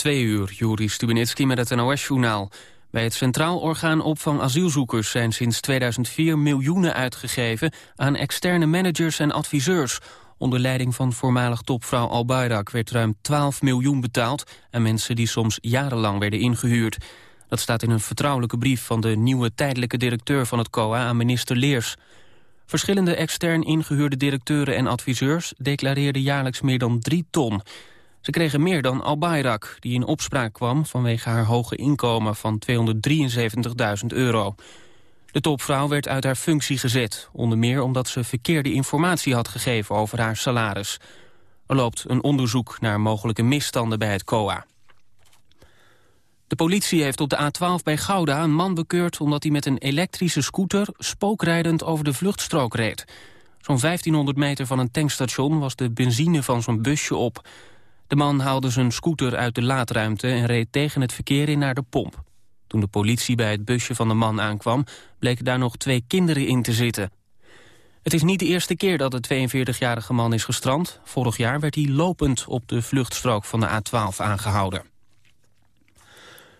Twee uur, Juri Stubenitski met het NOS-journaal. Bij het Centraal Orgaan Opvang Asielzoekers zijn sinds 2004 miljoenen uitgegeven aan externe managers en adviseurs. Onder leiding van voormalig topvrouw Al Bayrak werd ruim 12 miljoen betaald aan mensen die soms jarenlang werden ingehuurd. Dat staat in een vertrouwelijke brief van de nieuwe tijdelijke directeur van het COA aan minister Leers. Verschillende extern ingehuurde directeuren en adviseurs declareerden jaarlijks meer dan 3 ton. Ze kregen meer dan Al-Bayrak, die in opspraak kwam vanwege haar hoge inkomen van 273.000 euro. De topvrouw werd uit haar functie gezet, onder meer omdat ze verkeerde informatie had gegeven over haar salaris. Er loopt een onderzoek naar mogelijke misstanden bij het COA. De politie heeft op de A12 bij Gouda een man bekeurd... omdat hij met een elektrische scooter spookrijdend over de vluchtstrook reed. Zo'n 1500 meter van een tankstation was de benzine van zo'n busje op. De man haalde zijn scooter uit de laadruimte en reed tegen het verkeer in naar de pomp. Toen de politie bij het busje van de man aankwam... bleken daar nog twee kinderen in te zitten. Het is niet de eerste keer dat de 42-jarige man is gestrand. Vorig jaar werd hij lopend op de vluchtstrook van de A12 aangehouden.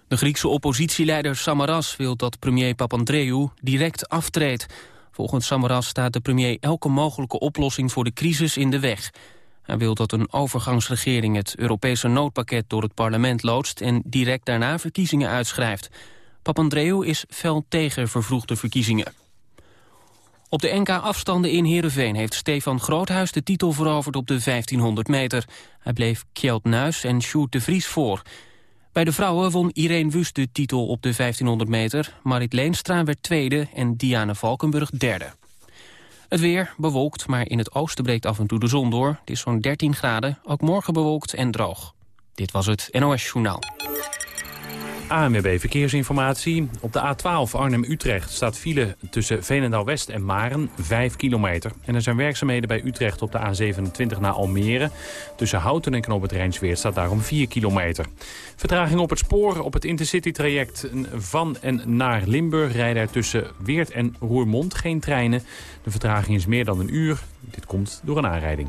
De Griekse oppositieleider Samaras wil dat premier Papandreou direct aftreedt. Volgens Samaras staat de premier elke mogelijke oplossing voor de crisis in de weg. Hij wil dat een overgangsregering het Europese noodpakket door het parlement loodst... en direct daarna verkiezingen uitschrijft. Papandreou is fel tegen vervroegde verkiezingen. Op de NK-afstanden in Heerenveen heeft Stefan Groothuis de titel veroverd op de 1500 meter. Hij bleef Kjeld Nuis en Sjoerd de Vries voor. Bij de vrouwen won Irene Wust de titel op de 1500 meter. Marit Leenstra werd tweede en Diana Valkenburg derde. Het weer bewolkt, maar in het oosten breekt af en toe de zon door. Het is zo'n 13 graden, ook morgen bewolkt en droog. Dit was het NOS Journaal. ANWB Verkeersinformatie. Op de A12 Arnhem-Utrecht staat file tussen Veenendaal-West en Maren, 5 kilometer. En er zijn werkzaamheden bij Utrecht op de A27 naar Almere. Tussen Houten en Knoop het Rijnsweert staat daarom 4 kilometer. Vertraging op het spoor op het Intercity-traject van en naar Limburg... rijden er tussen Weert en Roermond geen treinen. De vertraging is meer dan een uur. Dit komt door een aanrijding.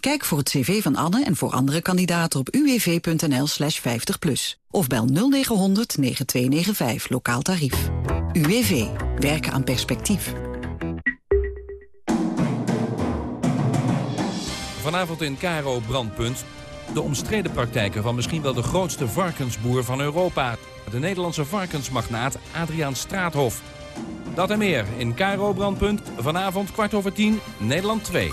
Kijk voor het cv van Anne en voor andere kandidaten op uwv.nl slash 50 plus. Of bel 0900 9295 lokaal tarief. UWV. Werken aan perspectief. Vanavond in Caro Brandpunt. De omstreden praktijken van misschien wel de grootste varkensboer van Europa. De Nederlandse varkensmagnaat Adriaan Straathof. Dat en meer in Caro Brandpunt. Vanavond kwart over tien, Nederland 2.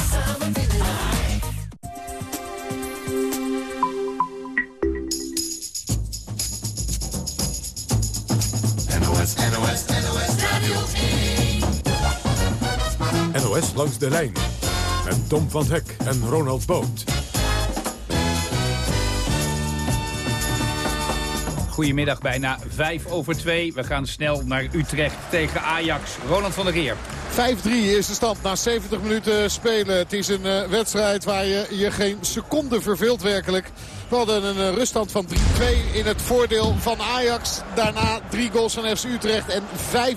NOS langs de lijn. Met Tom van Hek en Ronald Boot. Goedemiddag, bijna vijf over twee. We gaan snel naar Utrecht tegen Ajax. Ronald van der Geer. 5-3 is de stand na 70 minuten spelen. Het is een uh, wedstrijd waar je je geen seconde verveelt werkelijk. We hadden een eh, ruststand van 3-2 in het voordeel van Ajax. Daarna drie goals van FC Utrecht en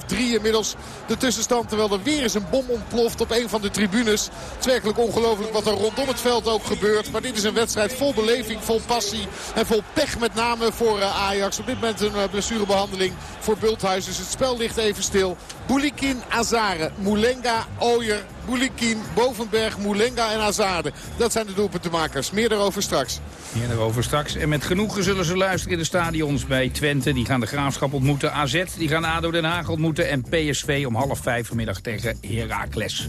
5-3 inmiddels de tussenstand. Terwijl er weer eens een bom ontploft op een van de tribunes. Het is werkelijk ongelooflijk wat er rondom het veld ook gebeurt. Maar dit is een wedstrijd vol beleving, vol passie en vol pech met name voor eh, Ajax. Op dit moment een eh, blessurebehandeling voor Bulthuis. Dus het spel ligt even stil. Boulikin, Azare, Moulenga, Ooyer, Boulikin, Bovenberg, Moulenga en Azade. Dat zijn de doelpuntenmakers. Meer daarover straks. Meer daarover straks. En met genoegen zullen ze luisteren in de stadions bij Twente. Die gaan de Graafschap ontmoeten. AZ, die gaan ADO Den Haag ontmoeten. En PSV om half vijf vanmiddag tegen Heracles.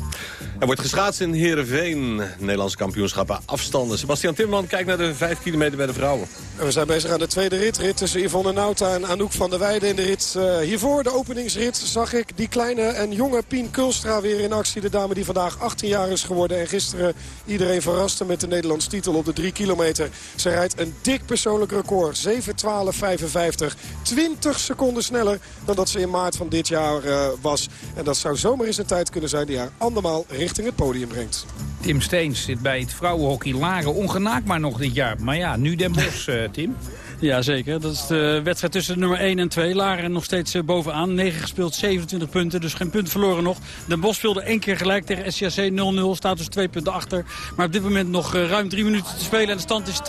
Er wordt geschaatst in Heerenveen. Nederlandse kampioenschappen afstanden. Sebastian Timmerman kijkt naar de vijf kilometer bij de vrouwen. We zijn bezig aan de tweede rit. Rit tussen Yvonne Nauta en Anouk van der Weijden in de rit. Uh, hiervoor, de openingsrit, zag ik die kleine en jonge Pien Kulstra weer in actie. De dame die vandaag 18 jaar is geworden. En gisteren iedereen verraste met de Nederlandse titel op de 3 kilometer. Ze rijdt een dik persoonlijk record. 7.12.55. 20 seconden sneller dan dat ze in maart van dit jaar uh, was. En dat zou zomaar eens een tijd kunnen zijn die haar andermaal richting het podium brengt. Tim Steens zit bij het vrouwenhockey Laren. Ongenaakt maar nog dit jaar. Maar ja, nu Den Bosch, uh, Tim. Ja, zeker. Dat is de wedstrijd tussen nummer 1 en 2. Laren nog steeds bovenaan. 9 gespeeld, 27 punten. Dus geen punt verloren nog. Den Bosch speelde één keer gelijk tegen SCAC 0-0. Staat dus twee punten achter. Maar op dit moment nog ruim drie minuten te spelen. En de stand is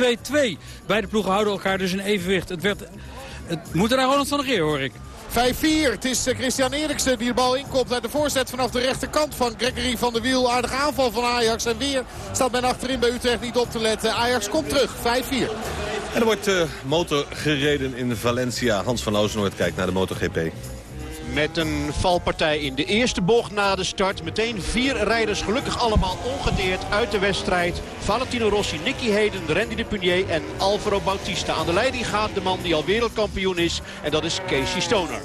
2-2. Beide ploegen houden elkaar dus in evenwicht. Het, werd, het moet er naar Ronald van der Geer, hoor ik. 5-4. Het is Christian Eriksen die de bal inkomt uit de voorzet vanaf de rechterkant van Gregory van der Wiel. Aardige aanval van Ajax. En weer staat men achterin bij Utrecht niet op te letten. Ajax komt terug. 5-4. En er wordt uh, motor gereden in Valencia. Hans van Oosnoord kijkt naar de MotoGP. Met een valpartij in de eerste bocht na de start. Meteen vier rijders gelukkig allemaal ongedeerd uit de wedstrijd. Valentino Rossi, Nicky Heden, Randy de Punier en Alvaro Bautista. Aan de leiding gaat de man die al wereldkampioen is. En dat is Casey Stoner.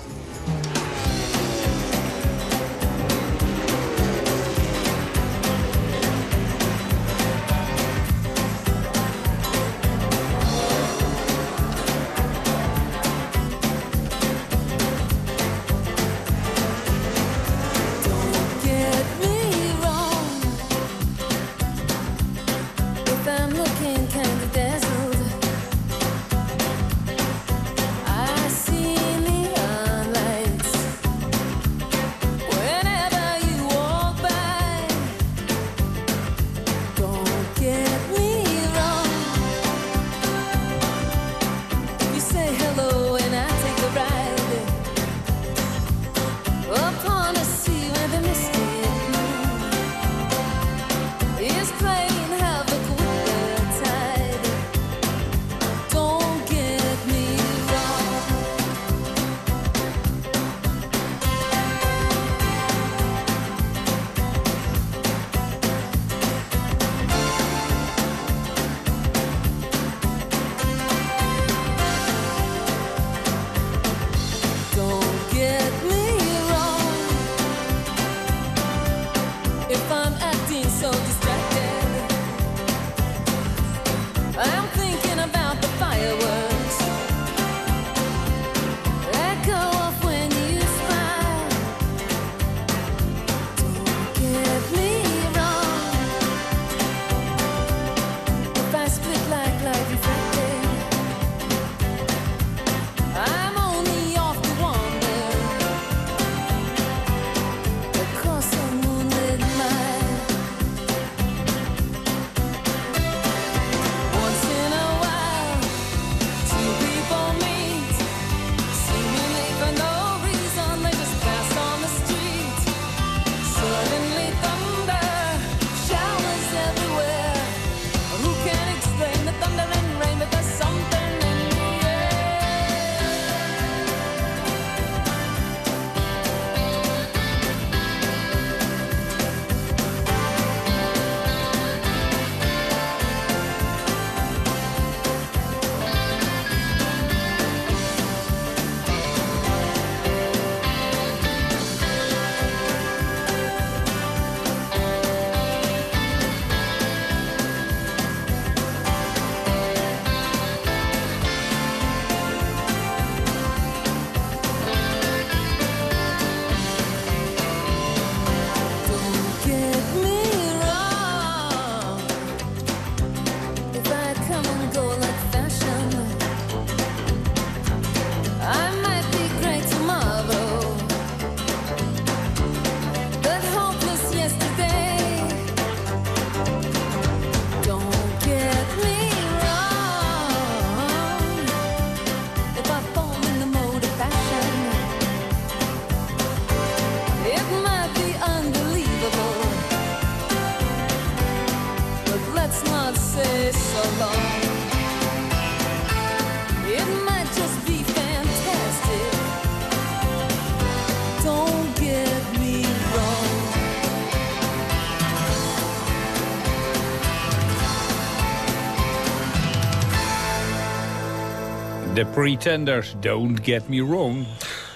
The Pretenders, don't get me wrong.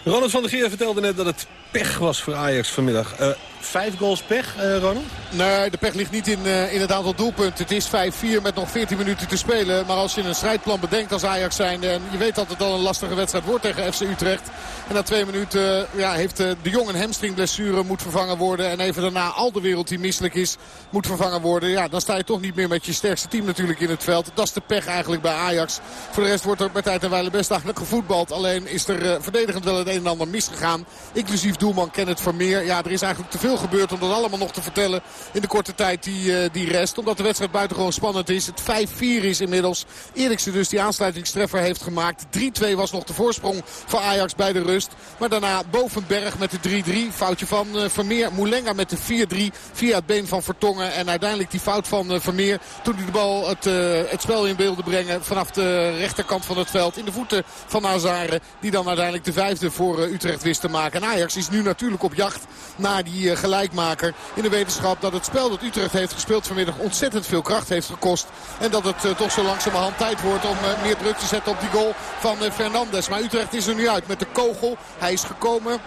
Ronald van der Geer vertelde net dat het pech was voor Ajax vanmiddag. Uh, vijf goals pech, uh, Ronald? Nee, de pech ligt niet in, uh, in het aantal doelpunten. Het is 5-4 met nog 14 minuten te spelen. Maar als je een strijdplan bedenkt als Ajax zijn... en je weet dat het al een lastige wedstrijd wordt tegen FC Utrecht... en na twee minuten ja, heeft de Jong een hamstringblessure moet vervangen worden... en even daarna al de wereld die misselijk is moet vervangen worden... ja, dan sta je toch niet meer met je sterkste team natuurlijk in het veld. Dat is de pech eigenlijk bij Ajax. Voor de rest wordt er bij tijd en wijle best eigenlijk gevoetbald. Alleen is er verdedigend wel het een en ander misgegaan. Inclusief doelman Kenneth Vermeer. Ja, er is eigenlijk te veel gebeurd om dat allemaal nog te vertellen in de korte tijd die, uh, die rest. Omdat de wedstrijd buitengewoon spannend is. Het 5-4 is inmiddels. Eriksen dus die aansluitingstreffer heeft gemaakt. 3-2 was nog de voorsprong voor Ajax bij de rust. Maar daarna Bovenberg met de 3-3. Foutje van uh, Vermeer. Moulenga met de 4-3 via het been van Vertongen. En uiteindelijk die fout van uh, Vermeer. Toen hij de bal het, het spel in beelden brengen vanaf de rechterkant van het veld. In de voeten van Azare. Die dan uiteindelijk de vijfde voor Utrecht wist te maken. En Ajax is nu natuurlijk op jacht naar die gelijkmaker. In de wetenschap dat het spel dat Utrecht heeft gespeeld vanmiddag ontzettend veel kracht heeft gekost. En dat het uh, toch zo langzamerhand tijd wordt om uh, meer druk te zetten op die goal van Fernandes. Maar Utrecht is er nu uit met de kogel. Hij is gekomen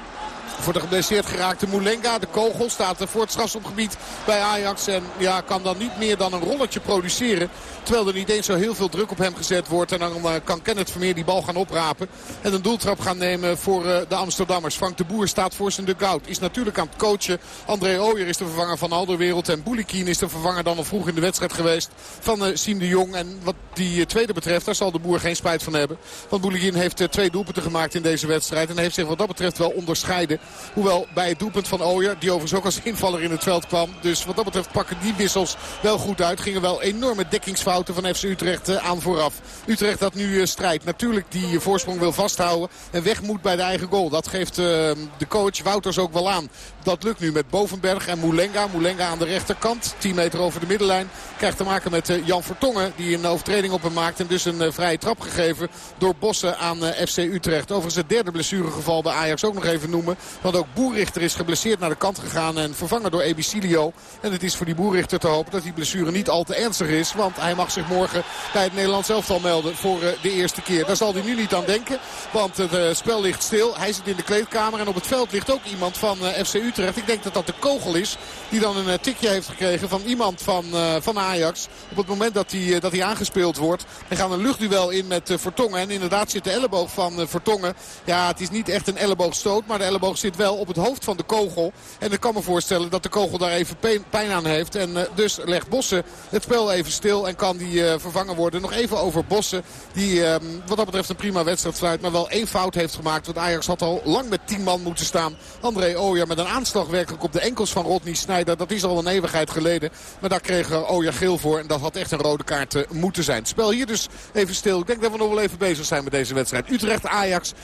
voor de geblesseerd geraakte Moulenga. De kogel staat voor het strafschopgebied bij Ajax. En ja, kan dan niet meer dan een rolletje produceren. Terwijl er niet eens zo heel veel druk op hem gezet wordt. En dan uh, kan Kenneth Vermeer die bal gaan oprapen. En een doeltrap gaan nemen voor uh, de Amsterdammers. Frank de Boer staat voor zijn dugout. Is natuurlijk aan het coachen. André Ooyer is de vervanger van Alderwereld. En Boulikin is de vervanger dan al vroeg in de wedstrijd geweest van uh, Siem de Jong. En wat die tweede betreft, daar zal de Boer geen spijt van hebben. Want Boulikin heeft twee doelpunten gemaakt in deze wedstrijd. En heeft zich wat dat betreft wel onderscheiden. Hoewel bij het doelpunt van Ooyer, die overigens ook als invaller in het veld kwam. Dus wat dat betreft pakken die wissels wel goed uit. Gingen wel enorme dekkingsfouten van FC Utrecht aan vooraf. Utrecht dat nu strijdt. Natuurlijk die voorsprong wil vasthouden. En weg moet bij de eigen goal. Dat geeft de coach Wouters ook wel aan. Dat lukt nu met Bovenberg en Moulenga. Moulenga aan de rechterkant. 10 meter over de middenlijn. Krijgt te maken met Jan Vertongen. Die een overtreding op hem maakt. En dus een vrije trap gegeven door Bossen aan FC Utrecht. Overigens het derde blessuregeval bij Ajax ook nog even noemen. Want ook Boerrichter is geblesseerd naar de kant gegaan. En vervangen door Ebicilio. En het is voor die Boerrichter te hopen dat die blessure niet al te ernstig is. Want hij mag zich morgen bij het Nederlands elftal melden voor de eerste keer. Daar zal hij nu niet aan denken. Want het spel ligt stil. Hij zit in de kleedkamer. En op het veld ligt ook iemand van FC Utrecht. Ik denk dat dat de kogel is. Die dan een tikje heeft gekregen van iemand van, van Ajax. Op het moment dat hij, dat hij aangespeeld wordt. Er gaan een luchtduel in met Vertongen. En inderdaad zit de elleboog van Vertongen. Ja, het is niet echt een elleboogstoot. Maar de elleboog zit wel op het hoofd van de kogel. En ik kan me voorstellen dat de kogel daar even pijn aan heeft. En dus legt Bossen het spel even stil en kan die vervangen worden. Nog even over Bossen. Die uh, wat dat betreft een prima wedstrijd sluit. Maar wel één fout heeft gemaakt. Want Ajax had al lang met tien man moeten staan. André Ooyer met een aanslag werkelijk op de enkels van Rodney Snijder. Dat is al een eeuwigheid geleden. Maar daar kreeg Ooyer geel voor. En dat had echt een rode kaart moeten zijn. Het spel hier dus even stil. Ik denk dat we nog wel even bezig zijn met deze wedstrijd. Utrecht-Ajax 5-4.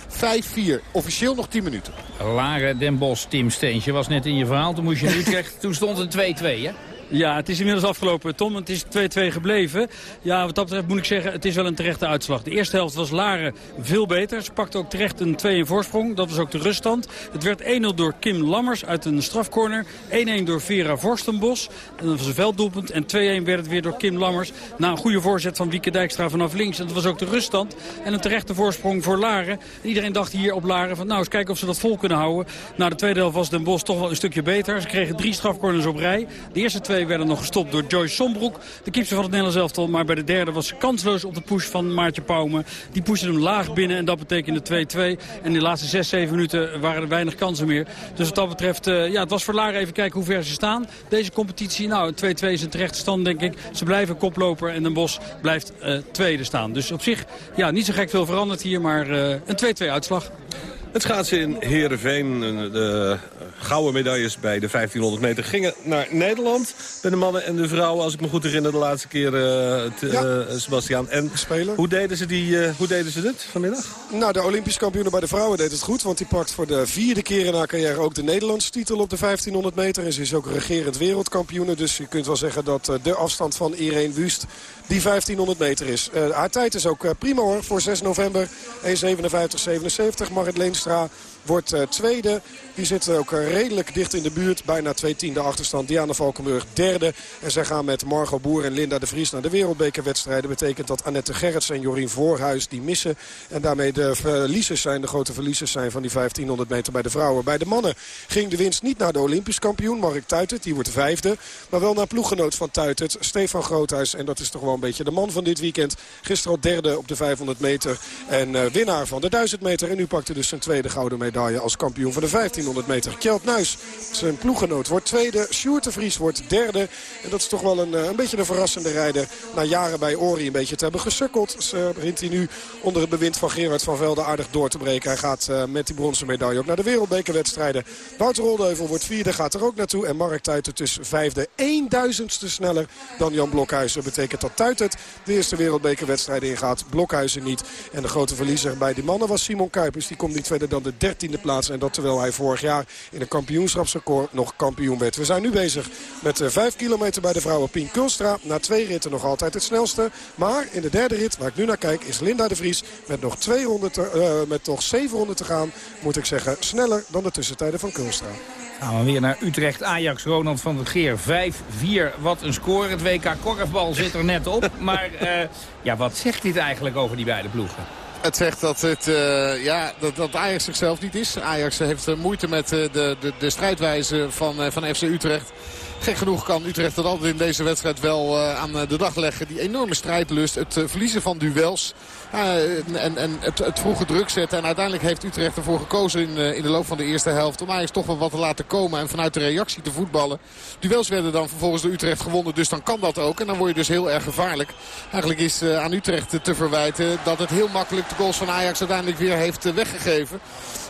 Officieel nog 10 minuten. Laren Den Bos, Tim Steentje, was net in je verhaal. Toen moest je in Utrecht. Toen stond het 2-2, hè? Ja, het is inmiddels afgelopen, Tom. Het is 2-2 gebleven. Ja, wat dat betreft moet ik zeggen, het is wel een terechte uitslag. De eerste helft was Laren veel beter. Ze pakte ook terecht een 2 voorsprong. Dat was ook de ruststand. Het werd 1-0 door Kim Lammers uit een strafcorner. 1-1 door Vera Vorstenbos. En dat was een velddoelpunt. En 2-1 werd het weer door Kim Lammers. Na een goede voorzet van Wieke Dijkstra vanaf links. En dat was ook de ruststand. En een terechte voorsprong voor Laren. En iedereen dacht hier op Laren van nou eens kijken of ze dat vol kunnen houden. Na de tweede helft was Den Bos toch wel een stukje beter. Ze kregen drie strafcorners op rij. De eerste twee werden nog gestopt door Joyce Sombroek. De keeper van het Nederlands elftal. Maar bij de derde was ze kansloos op de push van Maartje Pauwme. Die pushte hem laag binnen en dat betekende 2-2. En in de laatste 6, 7 minuten waren er weinig kansen meer. Dus wat dat betreft, uh, ja, het was voor Laren even kijken hoe ver ze staan. Deze competitie, nou, 2-2 is een terechte stand, denk ik. Ze blijven koploper en Den Bos blijft uh, tweede staan. Dus op zich, ja, niet zo gek veel veranderd hier, maar uh, een 2-2 uitslag. Het schaatsen in Heerenveen. De gouden medailles bij de 1500 meter gingen naar Nederland. Bij de mannen en de vrouwen, als ik me goed herinner, de laatste keer, uh, te, uh, Sebastian. En hoe deden, ze die, uh, hoe deden ze dit vanmiddag? Nou, de Olympisch kampioenen bij de vrouwen deed het goed. Want die pakt voor de vierde keer in haar carrière ook de Nederlandse titel op de 1500 meter. En ze is ook regerend wereldkampioene. Dus je kunt wel zeggen dat de afstand van Irene Wust die 1500 meter is. haar tijd is ook prima hoor, voor 6 november. 1.57.77. Marit Leenstra wordt uh, tweede. Die zit ook uh, redelijk dicht in de buurt. Bijna twee tiende achterstand. Diana Valkenburg derde. En zij gaan met Margot Boer en Linda de Vries naar de wereldbekerwedstrijden. betekent dat Annette Gerrits en Jorien Voorhuis die missen. En daarmee de verliezers zijn, de grote verliezers zijn van die 1500 meter bij de vrouwen. Bij de mannen ging de winst niet naar de Olympisch kampioen. Mark Tuitert, die wordt vijfde. Maar wel naar ploeggenoot van Tuitert, Stefan Groothuis. En dat is toch wel een beetje de man van dit weekend. Gisteren al derde op de 500 meter. En uh, winnaar van de 1000 meter. En nu pakte dus zijn tweede gouden medaille als kampioen van de 1500 meter. Kjeld Nuis, zijn ploegenoot, wordt tweede. Sjoerd de Vries wordt derde. En dat is toch wel een, een beetje een verrassende rijder. Na jaren bij Ori een beetje te hebben gesukkeld. Ze begint hij nu onder het bewind van Gerard van Velde aardig door te breken. Hij gaat uh, met die bronzen medaille ook naar de wereldbekerwedstrijden. Wouter Roldeuvel wordt vierde, gaat er ook naartoe. En Mark Tuitert dus vijfde. 1000ste sneller dan Jan Blokhuizen. Dat betekent dat Tuitert de eerste wereldbekerwedstrijden ingaat. Blokhuizen niet. En de grote verliezer bij die mannen was Simon Kuipers. Die komt niet verder dan de 13e plaats. En dat terwijl hij vorig jaar in een kampioenschapsrecord nog kampioen werd. We zijn nu bezig met 5 kilometer bij de vrouwen Pien Kulstra. Na twee ritten nog altijd het snelste. Maar in de derde rit, waar ik nu naar kijk, is Linda de Vries. Met nog, 200 te, uh, met nog 700 te gaan, moet ik zeggen, sneller dan de tussentijden van Kulstra. Gaan we weer naar Utrecht. Ajax, Ronald van der Geer. 5-4. Wat een score. Het WK korfbal zit er net op. Maar uh, ja, wat zegt dit eigenlijk over die beide ploegen? Het zegt dat, het, uh, ja, dat, dat Ajax zichzelf niet is. Ajax heeft uh, moeite met uh, de, de, de strijdwijze van, van FC Utrecht. Gek genoeg kan Utrecht dat altijd in deze wedstrijd wel aan de dag leggen. Die enorme strijdlust, het verliezen van duels. en en het, het vroege druk zetten. En uiteindelijk heeft Utrecht ervoor gekozen in, in de loop van de eerste helft. Om Ajax toch wel wat te laten komen. En vanuit de reactie te voetballen. Duels werden dan vervolgens door Utrecht gewonnen. Dus dan kan dat ook. En dan word je dus heel erg gevaarlijk. Eigenlijk is aan Utrecht te verwijten dat het heel makkelijk de goals van Ajax uiteindelijk weer heeft weggegeven.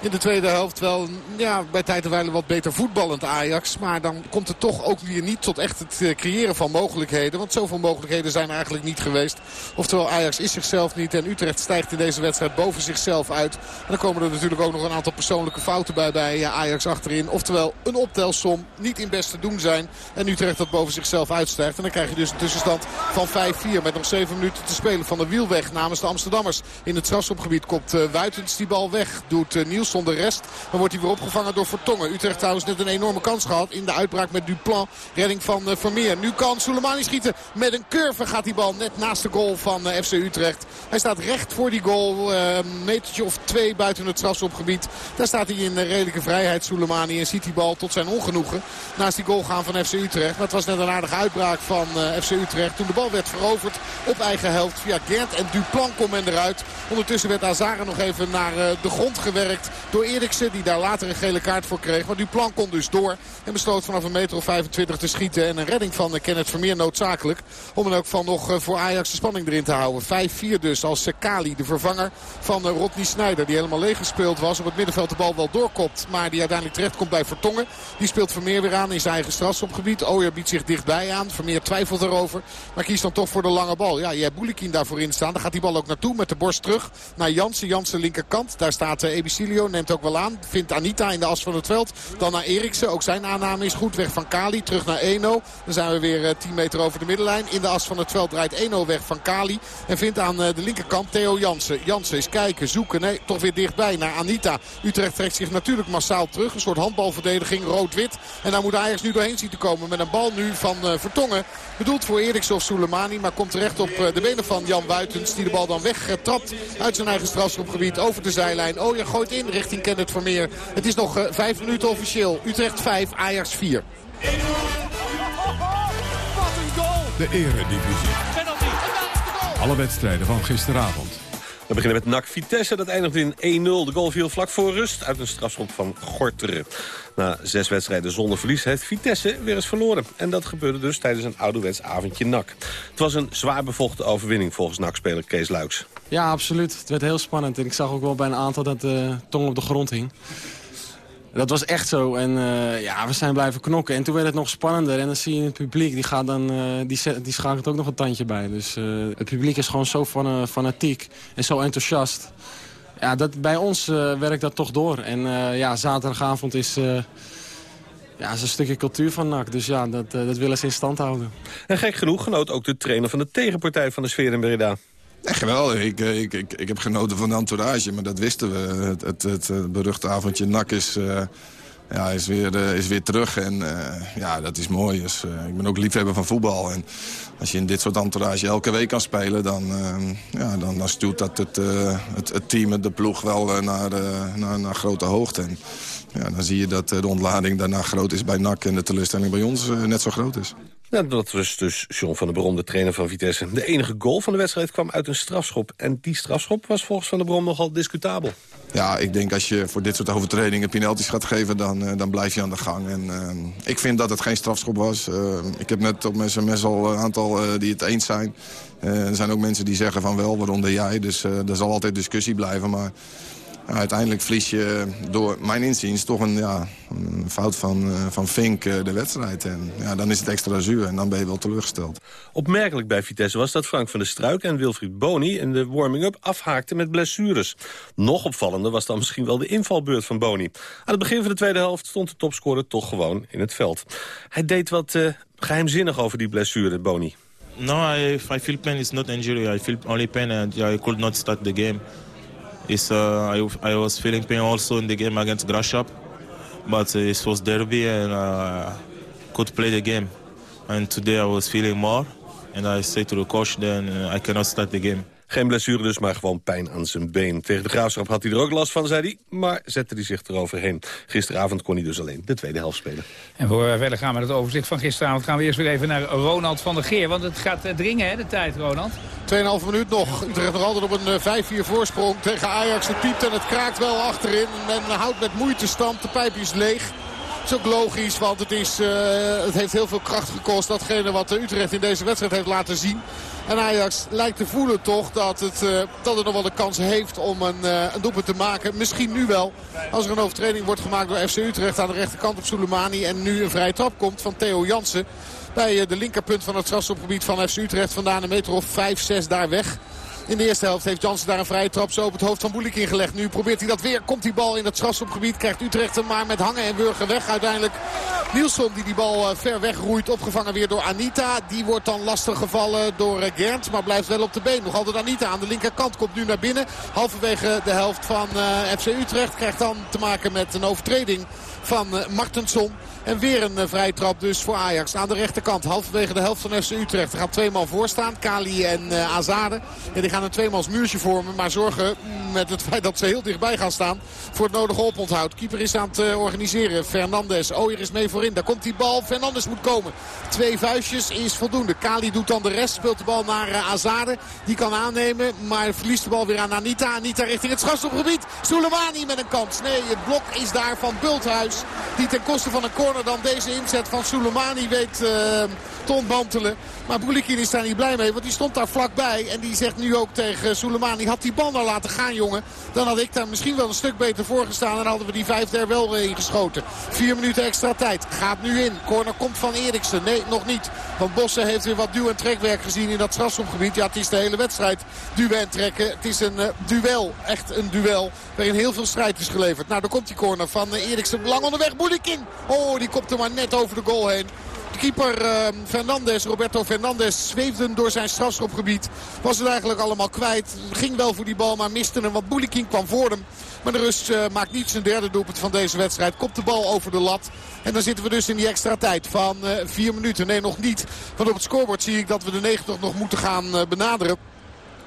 In de tweede helft wel ja, bij tijd en wijle wat beter voetballend Ajax. Maar dan komt het toch ook weer niet tot echt het creëren van mogelijkheden. Want zoveel mogelijkheden zijn er eigenlijk niet geweest. Oftewel Ajax is zichzelf niet. En Utrecht stijgt in deze wedstrijd boven zichzelf uit. En dan komen er natuurlijk ook nog een aantal persoonlijke fouten bij bij Ajax achterin. Oftewel een optelsom niet in best te doen zijn. En Utrecht dat boven zichzelf uitstijgt. En dan krijg je dus een tussenstand van 5-4 met nog 7 minuten te spelen van de wielweg namens de Amsterdammers. In het strafschopgebied komt uh, Wuitens die bal weg. Doet uh, Niels zonder rest. Dan wordt hij weer opgevangen door Vertongen. Utrecht trouwens net een enorme kans gehad in de uitbraak met Duplan. Redding van uh, Vermeer. Nu kan Soleimani schieten. Met een curve gaat die bal net naast de goal van FC Utrecht. Hij staat recht voor die goal. Een metertje of twee buiten het strafschopgebied. Daar staat hij in redelijke vrijheid Soleimani. En ziet die bal tot zijn ongenoegen naast die goal gaan van FC Utrecht. Maar het was net een aardige uitbraak van FC Utrecht. Toen de bal werd veroverd op eigen helft via Gert en Duplan komt men eruit. Ondertussen werd Azara nog even naar uh, de grond gewerkt door Eriksen. Die daar later een gele kaart voor kreeg. Maar Duplan kon dus door. En besloot vanaf een meter of 25 te schieten. En een redding van uh, Kenneth Vermeer noodzakelijk. Om in ook van nog uh, voor Ajax de spanning erin te houden. 5-4 dus als Kali, de vervanger van Rodney Snijder. Die helemaal leeg gespeeld was. Op het middenveld de bal wel doorkopt. Maar die uiteindelijk terecht komt bij Vertongen. Die speelt Vermeer weer aan in zijn eigen strafschopgebied. Ooyer biedt zich dichtbij aan. Vermeer twijfelt erover. Maar kiest dan toch voor de lange bal. Ja, hebt Boulikin daarvoor in staan. Daar gaat die bal ook naartoe met de borst terug naar Jansen. Jansen linkerkant. Daar staat uh, Ebicilio. Neemt ook wel aan. Vindt Anita in de as van het veld. Dan naar Eriksen. Ook zijn aanname is goed. Weg van Kali. Terug naar Eno. Dan zijn we weer uh, 10 meter over de middenlijn. In de as van het veld draait Eno weg van Kali. En vindt aan uh, de linkerkant Theo Jansen. Jansen is kijken, zoeken. Nee, toch weer dichtbij naar Anita. Utrecht trekt zich natuurlijk massaal terug. Een soort handbalverdediging. Rood-wit. En daar moet Ajax nu doorheen zien te komen. Met een bal nu van Vertongen. Bedoeld voor Eriksen of Soleimani. Maar komt terecht op de benen van Jan Wuitens. Die de bal dan wegtrapt uit zijn eigen strafschopgebied. Over de zijlijn. Oh, je gooit in richting Kenneth Vermeer. Het is nog uh, vijf minuten officieel. Utrecht 5, Ajax 4. De eredivisie. Alle wedstrijden van gisteravond. We beginnen met NAC Vitesse. Dat eindigt in 1-0. De goal viel vlak voor rust uit een strafschop van Gorteren. Na zes wedstrijden zonder verlies heeft Vitesse weer eens verloren. En dat gebeurde dus tijdens een ouderwets avondje NAC. Het was een zwaar bevochten overwinning volgens NAC-speler Kees Luiks. Ja, absoluut. Het werd heel spannend. En ik zag ook wel bij een aantal dat de tong op de grond hing. Dat was echt zo. En eh, ja, we zijn blijven knokken. En toen werd het nog spannender. En dan zie je het publiek, die, gaat dan, uh, die, die schakelt ook nog een tandje bij. Dus uh, het publiek is gewoon zo fan fanatiek en zo enthousiast. Ja, dat, bij ons werkt dat toch door. En ja, zaterdagavond is... Ja, is een stukje cultuur van NAC. Dus ja, dat, dat willen ze in stand houden. En gek genoeg genoot ook de trainer van de tegenpartij van de sfeer in Breda. Echt geweldig. Ik, ik, ik, ik heb genoten van de entourage, maar dat wisten we. Het, het, het beruchte avondje NAC is, uh, ja, is, weer, is weer terug. En ja, dat is mooi. Dus, ik ben ook liefhebber van voetbal. En als je in dit soort entourage elke week kan spelen... dan, ja, dan, dan stuurt dat het, het, het team, de ploeg wel naar, naar, naar grote hoogte. En, ja, dan zie je dat de ontlading daarna groot is bij NAC... en de teleurstelling bij ons net zo groot is. Ja, dat was dus John van der Brom, de trainer van Vitesse. De enige goal van de wedstrijd kwam uit een strafschop. En die strafschop was volgens Van der Brom nogal discutabel. Ja, ik denk als je voor dit soort overtredingen penalties gaat geven... dan, uh, dan blijf je aan de gang. En, uh, ik vind dat het geen strafschop was. Uh, ik heb net op mijn sms al een aantal die het eens zijn. er zijn ook mensen die zeggen van wel, waaronder jij. Dus er zal altijd discussie blijven. Maar ja, uiteindelijk verlies je door mijn inziens toch een, ja, een fout van, uh, van Fink uh, de wedstrijd. En ja, dan is het extra zuur en dan ben je wel teleurgesteld. Opmerkelijk bij Vitesse was dat Frank van der Struik en Wilfried Boni... in de warming-up afhaakten met blessures. Nog opvallender was dan misschien wel de invalbeurt van Boni. Aan het begin van de tweede helft stond de topscorer toch gewoon in het veld. Hij deed wat uh, geheimzinnig over die blessure, Boni. No, I, I feel pain is not injury. I feel only pain and I could not start the game. It's, uh, I, I was feeling pain also in the game against Grashap, but it was derby and uh, could play the game. And today I was feeling more, and I say to the coach, then uh, I cannot start the game. Geen blessure dus, maar gewoon pijn aan zijn been. Tegen de graafschap had hij er ook last van, zei hij. Maar zette hij zich eroverheen. Gisteravond kon hij dus alleen de tweede helft spelen. En voor we verder gaan met het overzicht van gisteravond... gaan we eerst weer even naar Ronald van der Geer. Want het gaat eh, dringen, hè, de tijd, Ronald. 2,5 minuut nog. Utrecht nog altijd op een 5-4 eh, voorsprong tegen Ajax. Het piept en het kraakt wel achterin. Men houdt met moeite stand. De pijp is leeg. Dat is ook logisch, want het, is, uh, het heeft heel veel kracht gekost. Datgene wat Utrecht in deze wedstrijd heeft laten zien. En Ajax lijkt te voelen toch dat het, uh, dat het nog wel de kans heeft om een, uh, een doelpunt te maken. Misschien nu wel. Als er een overtreding wordt gemaakt door FC Utrecht aan de rechterkant op Soleimani. En nu een vrije trap komt van Theo Jansen. Bij de linkerpunt van het strafstopgebied van FC Utrecht. Vandaan een meter of 5, 6 daar weg. In de eerste helft heeft Jansen daar een vrije trap zo op het hoofd van Boelik ingelegd. Nu probeert hij dat weer. Komt die bal in het strafschopgebied. Krijgt Utrecht hem maar met hangen en wurgen weg. Uiteindelijk Nielsen die die bal eh, ver weg roeit. Opgevangen weer door Anita. Die wordt dan lastig gevallen door eh, Gernt. Maar blijft wel op de been. Nog altijd Anita aan de linkerkant. Komt nu naar binnen. Halverwege de helft van eh, FC Utrecht. Krijgt dan te maken met een overtreding van Martensson. En weer een vrije trap dus voor Ajax. Aan de rechterkant, halverwege de helft van FC Utrecht. Er gaan twee man voor staan, Kali en Azade. En die gaan een tweemans muurtje vormen. Maar zorgen met het feit dat ze heel dichtbij gaan staan voor het nodige oponthoud. Keeper is aan het organiseren. Fernandes, Ooyer is mee Daar komt die bal. Fernandes moet komen. Twee vuistjes is voldoende. Kali doet dan de rest. Speelt de bal naar uh, Azade. Die kan aannemen, maar verliest de bal weer aan Anita. Anita richting het strafstopgebied. Soleimani met een kans. Nee, het blok is daar van Bulthuis. Die ten koste van een corner dan deze inzet van Soleimani weet uh, te ontmantelen. Maar Boulikin is daar niet blij mee, want die stond daar vlakbij. En die zegt nu ook tegen Soleimani, had die bal nou laten gaan jongen. Dan had ik daar misschien wel een stuk beter voor gestaan. En hadden we die vijfde er wel ingeschoten. Vier minuten extra tijd. Gaat nu in. Corner komt van Eriksen. Nee, nog niet. Want Bossen heeft weer wat duw- en trekwerk gezien in dat strafschopgebied. Ja, het is de hele wedstrijd duwen en trekken. Het is een uh, duel. Echt een duel. Waarin heel veel strijd is geleverd. Nou, dan komt die corner van uh, Eriksen. Lang onderweg. Boulikin. Oh, die komt er maar net over de goal heen. De keeper uh, Fernandes, Roberto Fernandes, zweefde door zijn strafschopgebied. Was het eigenlijk allemaal kwijt. Ging wel voor die bal, maar miste hem. Want Boulikin kwam voor hem. Maar de rust uh, maakt niet zijn derde doelpunt van deze wedstrijd. Komt de bal over de lat. En dan zitten we dus in die extra tijd van uh, vier minuten. Nee, nog niet. Want op het scorebord zie ik dat we de 90 nog moeten gaan benaderen.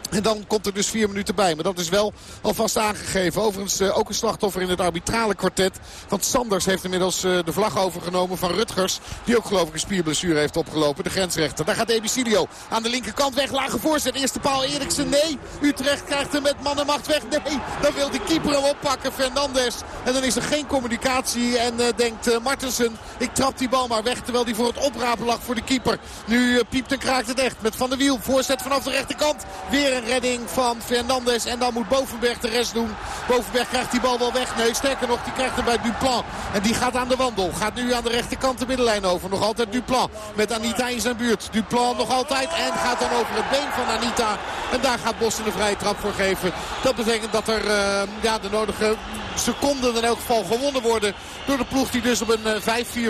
En dan komt er dus vier minuten bij. Maar dat is wel alvast aangegeven. Overigens uh, ook een slachtoffer in het arbitrale kwartet. Want Sanders heeft inmiddels uh, de vlag overgenomen van Rutgers. Die ook geloof ik een spierblessure heeft opgelopen. De grensrechter. Daar gaat Ebicilio aan de linkerkant weg. Lage voorzet. Eerste paal Eriksen. Nee. Utrecht krijgt hem met mannenmacht weg. Nee. Dan wil die keeper hem oppakken. Fernandes. En dan is er geen communicatie. En uh, denkt Martensen. Ik trap die bal maar weg. Terwijl die voor het oprapen lag voor de keeper. Nu piept en kraakt het echt. Met Van der Wiel. Voorzet vanaf de rechterkant. Weer redding van Fernandes. En dan moet Bovenberg de rest doen. Bovenberg krijgt die bal wel weg. Nee, sterker nog, die krijgt hem bij Duplan. En die gaat aan de wandel. Gaat nu aan de rechterkant de middenlijn over. Nog altijd Duplan met Anita in zijn buurt. Duplan nog altijd en gaat dan over het been van Anita. En daar gaat Bos een vrije trap voor geven. Dat betekent dat er uh, ja, de nodige seconden in elk geval gewonnen worden. Door de ploeg die dus op een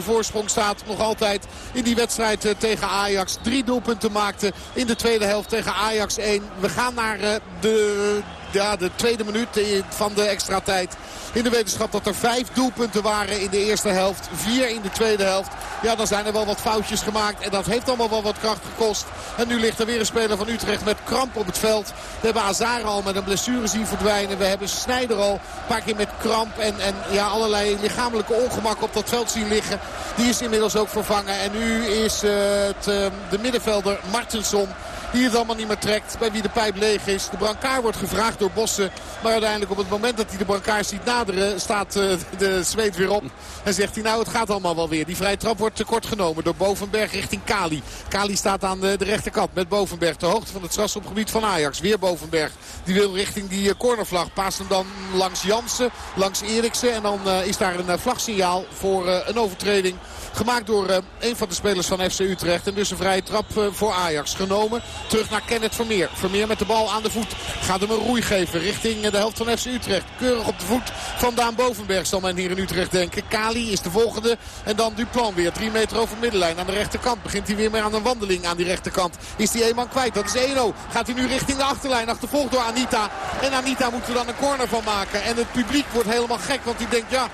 5-4 voorsprong staat. Nog altijd in die wedstrijd uh, tegen Ajax. Drie doelpunten maakte in de tweede helft tegen Ajax 1. We gaan naar uh, de ja, de tweede minuut van de extra tijd. In de wetenschap dat er vijf doelpunten waren in de eerste helft. Vier in de tweede helft. Ja, dan zijn er wel wat foutjes gemaakt. En dat heeft allemaal wel wat kracht gekost. En nu ligt er weer een speler van Utrecht met kramp op het veld. We hebben Azar al met een blessure zien verdwijnen. We hebben Snijder al een paar keer met kramp en, en ja, allerlei lichamelijke ongemak op dat veld zien liggen. Die is inmiddels ook vervangen. En nu is uh, de middenvelder Martensson die het allemaal niet meer trekt. Bij wie de pijp leeg is. De brancard wordt gevraagd door Bossen. Maar uiteindelijk op het moment dat hij de brancard ziet naderen... staat uh, de zweet weer op. En zegt hij nou het gaat allemaal wel weer. Die vrije trap wordt tekort genomen door Bovenberg richting Kali. Kali staat aan de, de rechterkant met Bovenberg. De hoogte van het strafschopgebied van Ajax. Weer Bovenberg. Die wil richting die uh, cornervlag. Paast hem dan langs Jansen. Langs Eriksen. En dan is daar een vlagsignaal voor een overtreding. Gemaakt door uh, een van de spelers van FC Utrecht. En dus een vrije trap uh, voor Ajax genomen. Terug naar Kenneth Vermeer. Vermeer met de bal aan de voet. Gaat hem een roei geven richting uh, de helft van FC Utrecht. Keurig op de voet van Daan Bovenberg zal men hier in Utrecht denken. Kali is de volgende. En dan Duplan weer. Drie meter over middenlijn aan de rechterkant. Begint hij weer meer aan een wandeling aan die rechterkant. Is die eenman kwijt. Dat is 1-0. Gaat hij nu richting de achterlijn. Achtervolgd door Anita. En Anita moet er dan een corner van maken. En het publiek wordt helemaal gek. Want die denkt ja...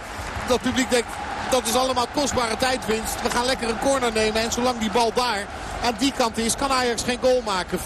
Dat publiek denkt, dat is allemaal kostbare tijdwinst. We gaan lekker een corner nemen. En zolang die bal daar aan die kant is, kan Ajax geen goal maken. 5-4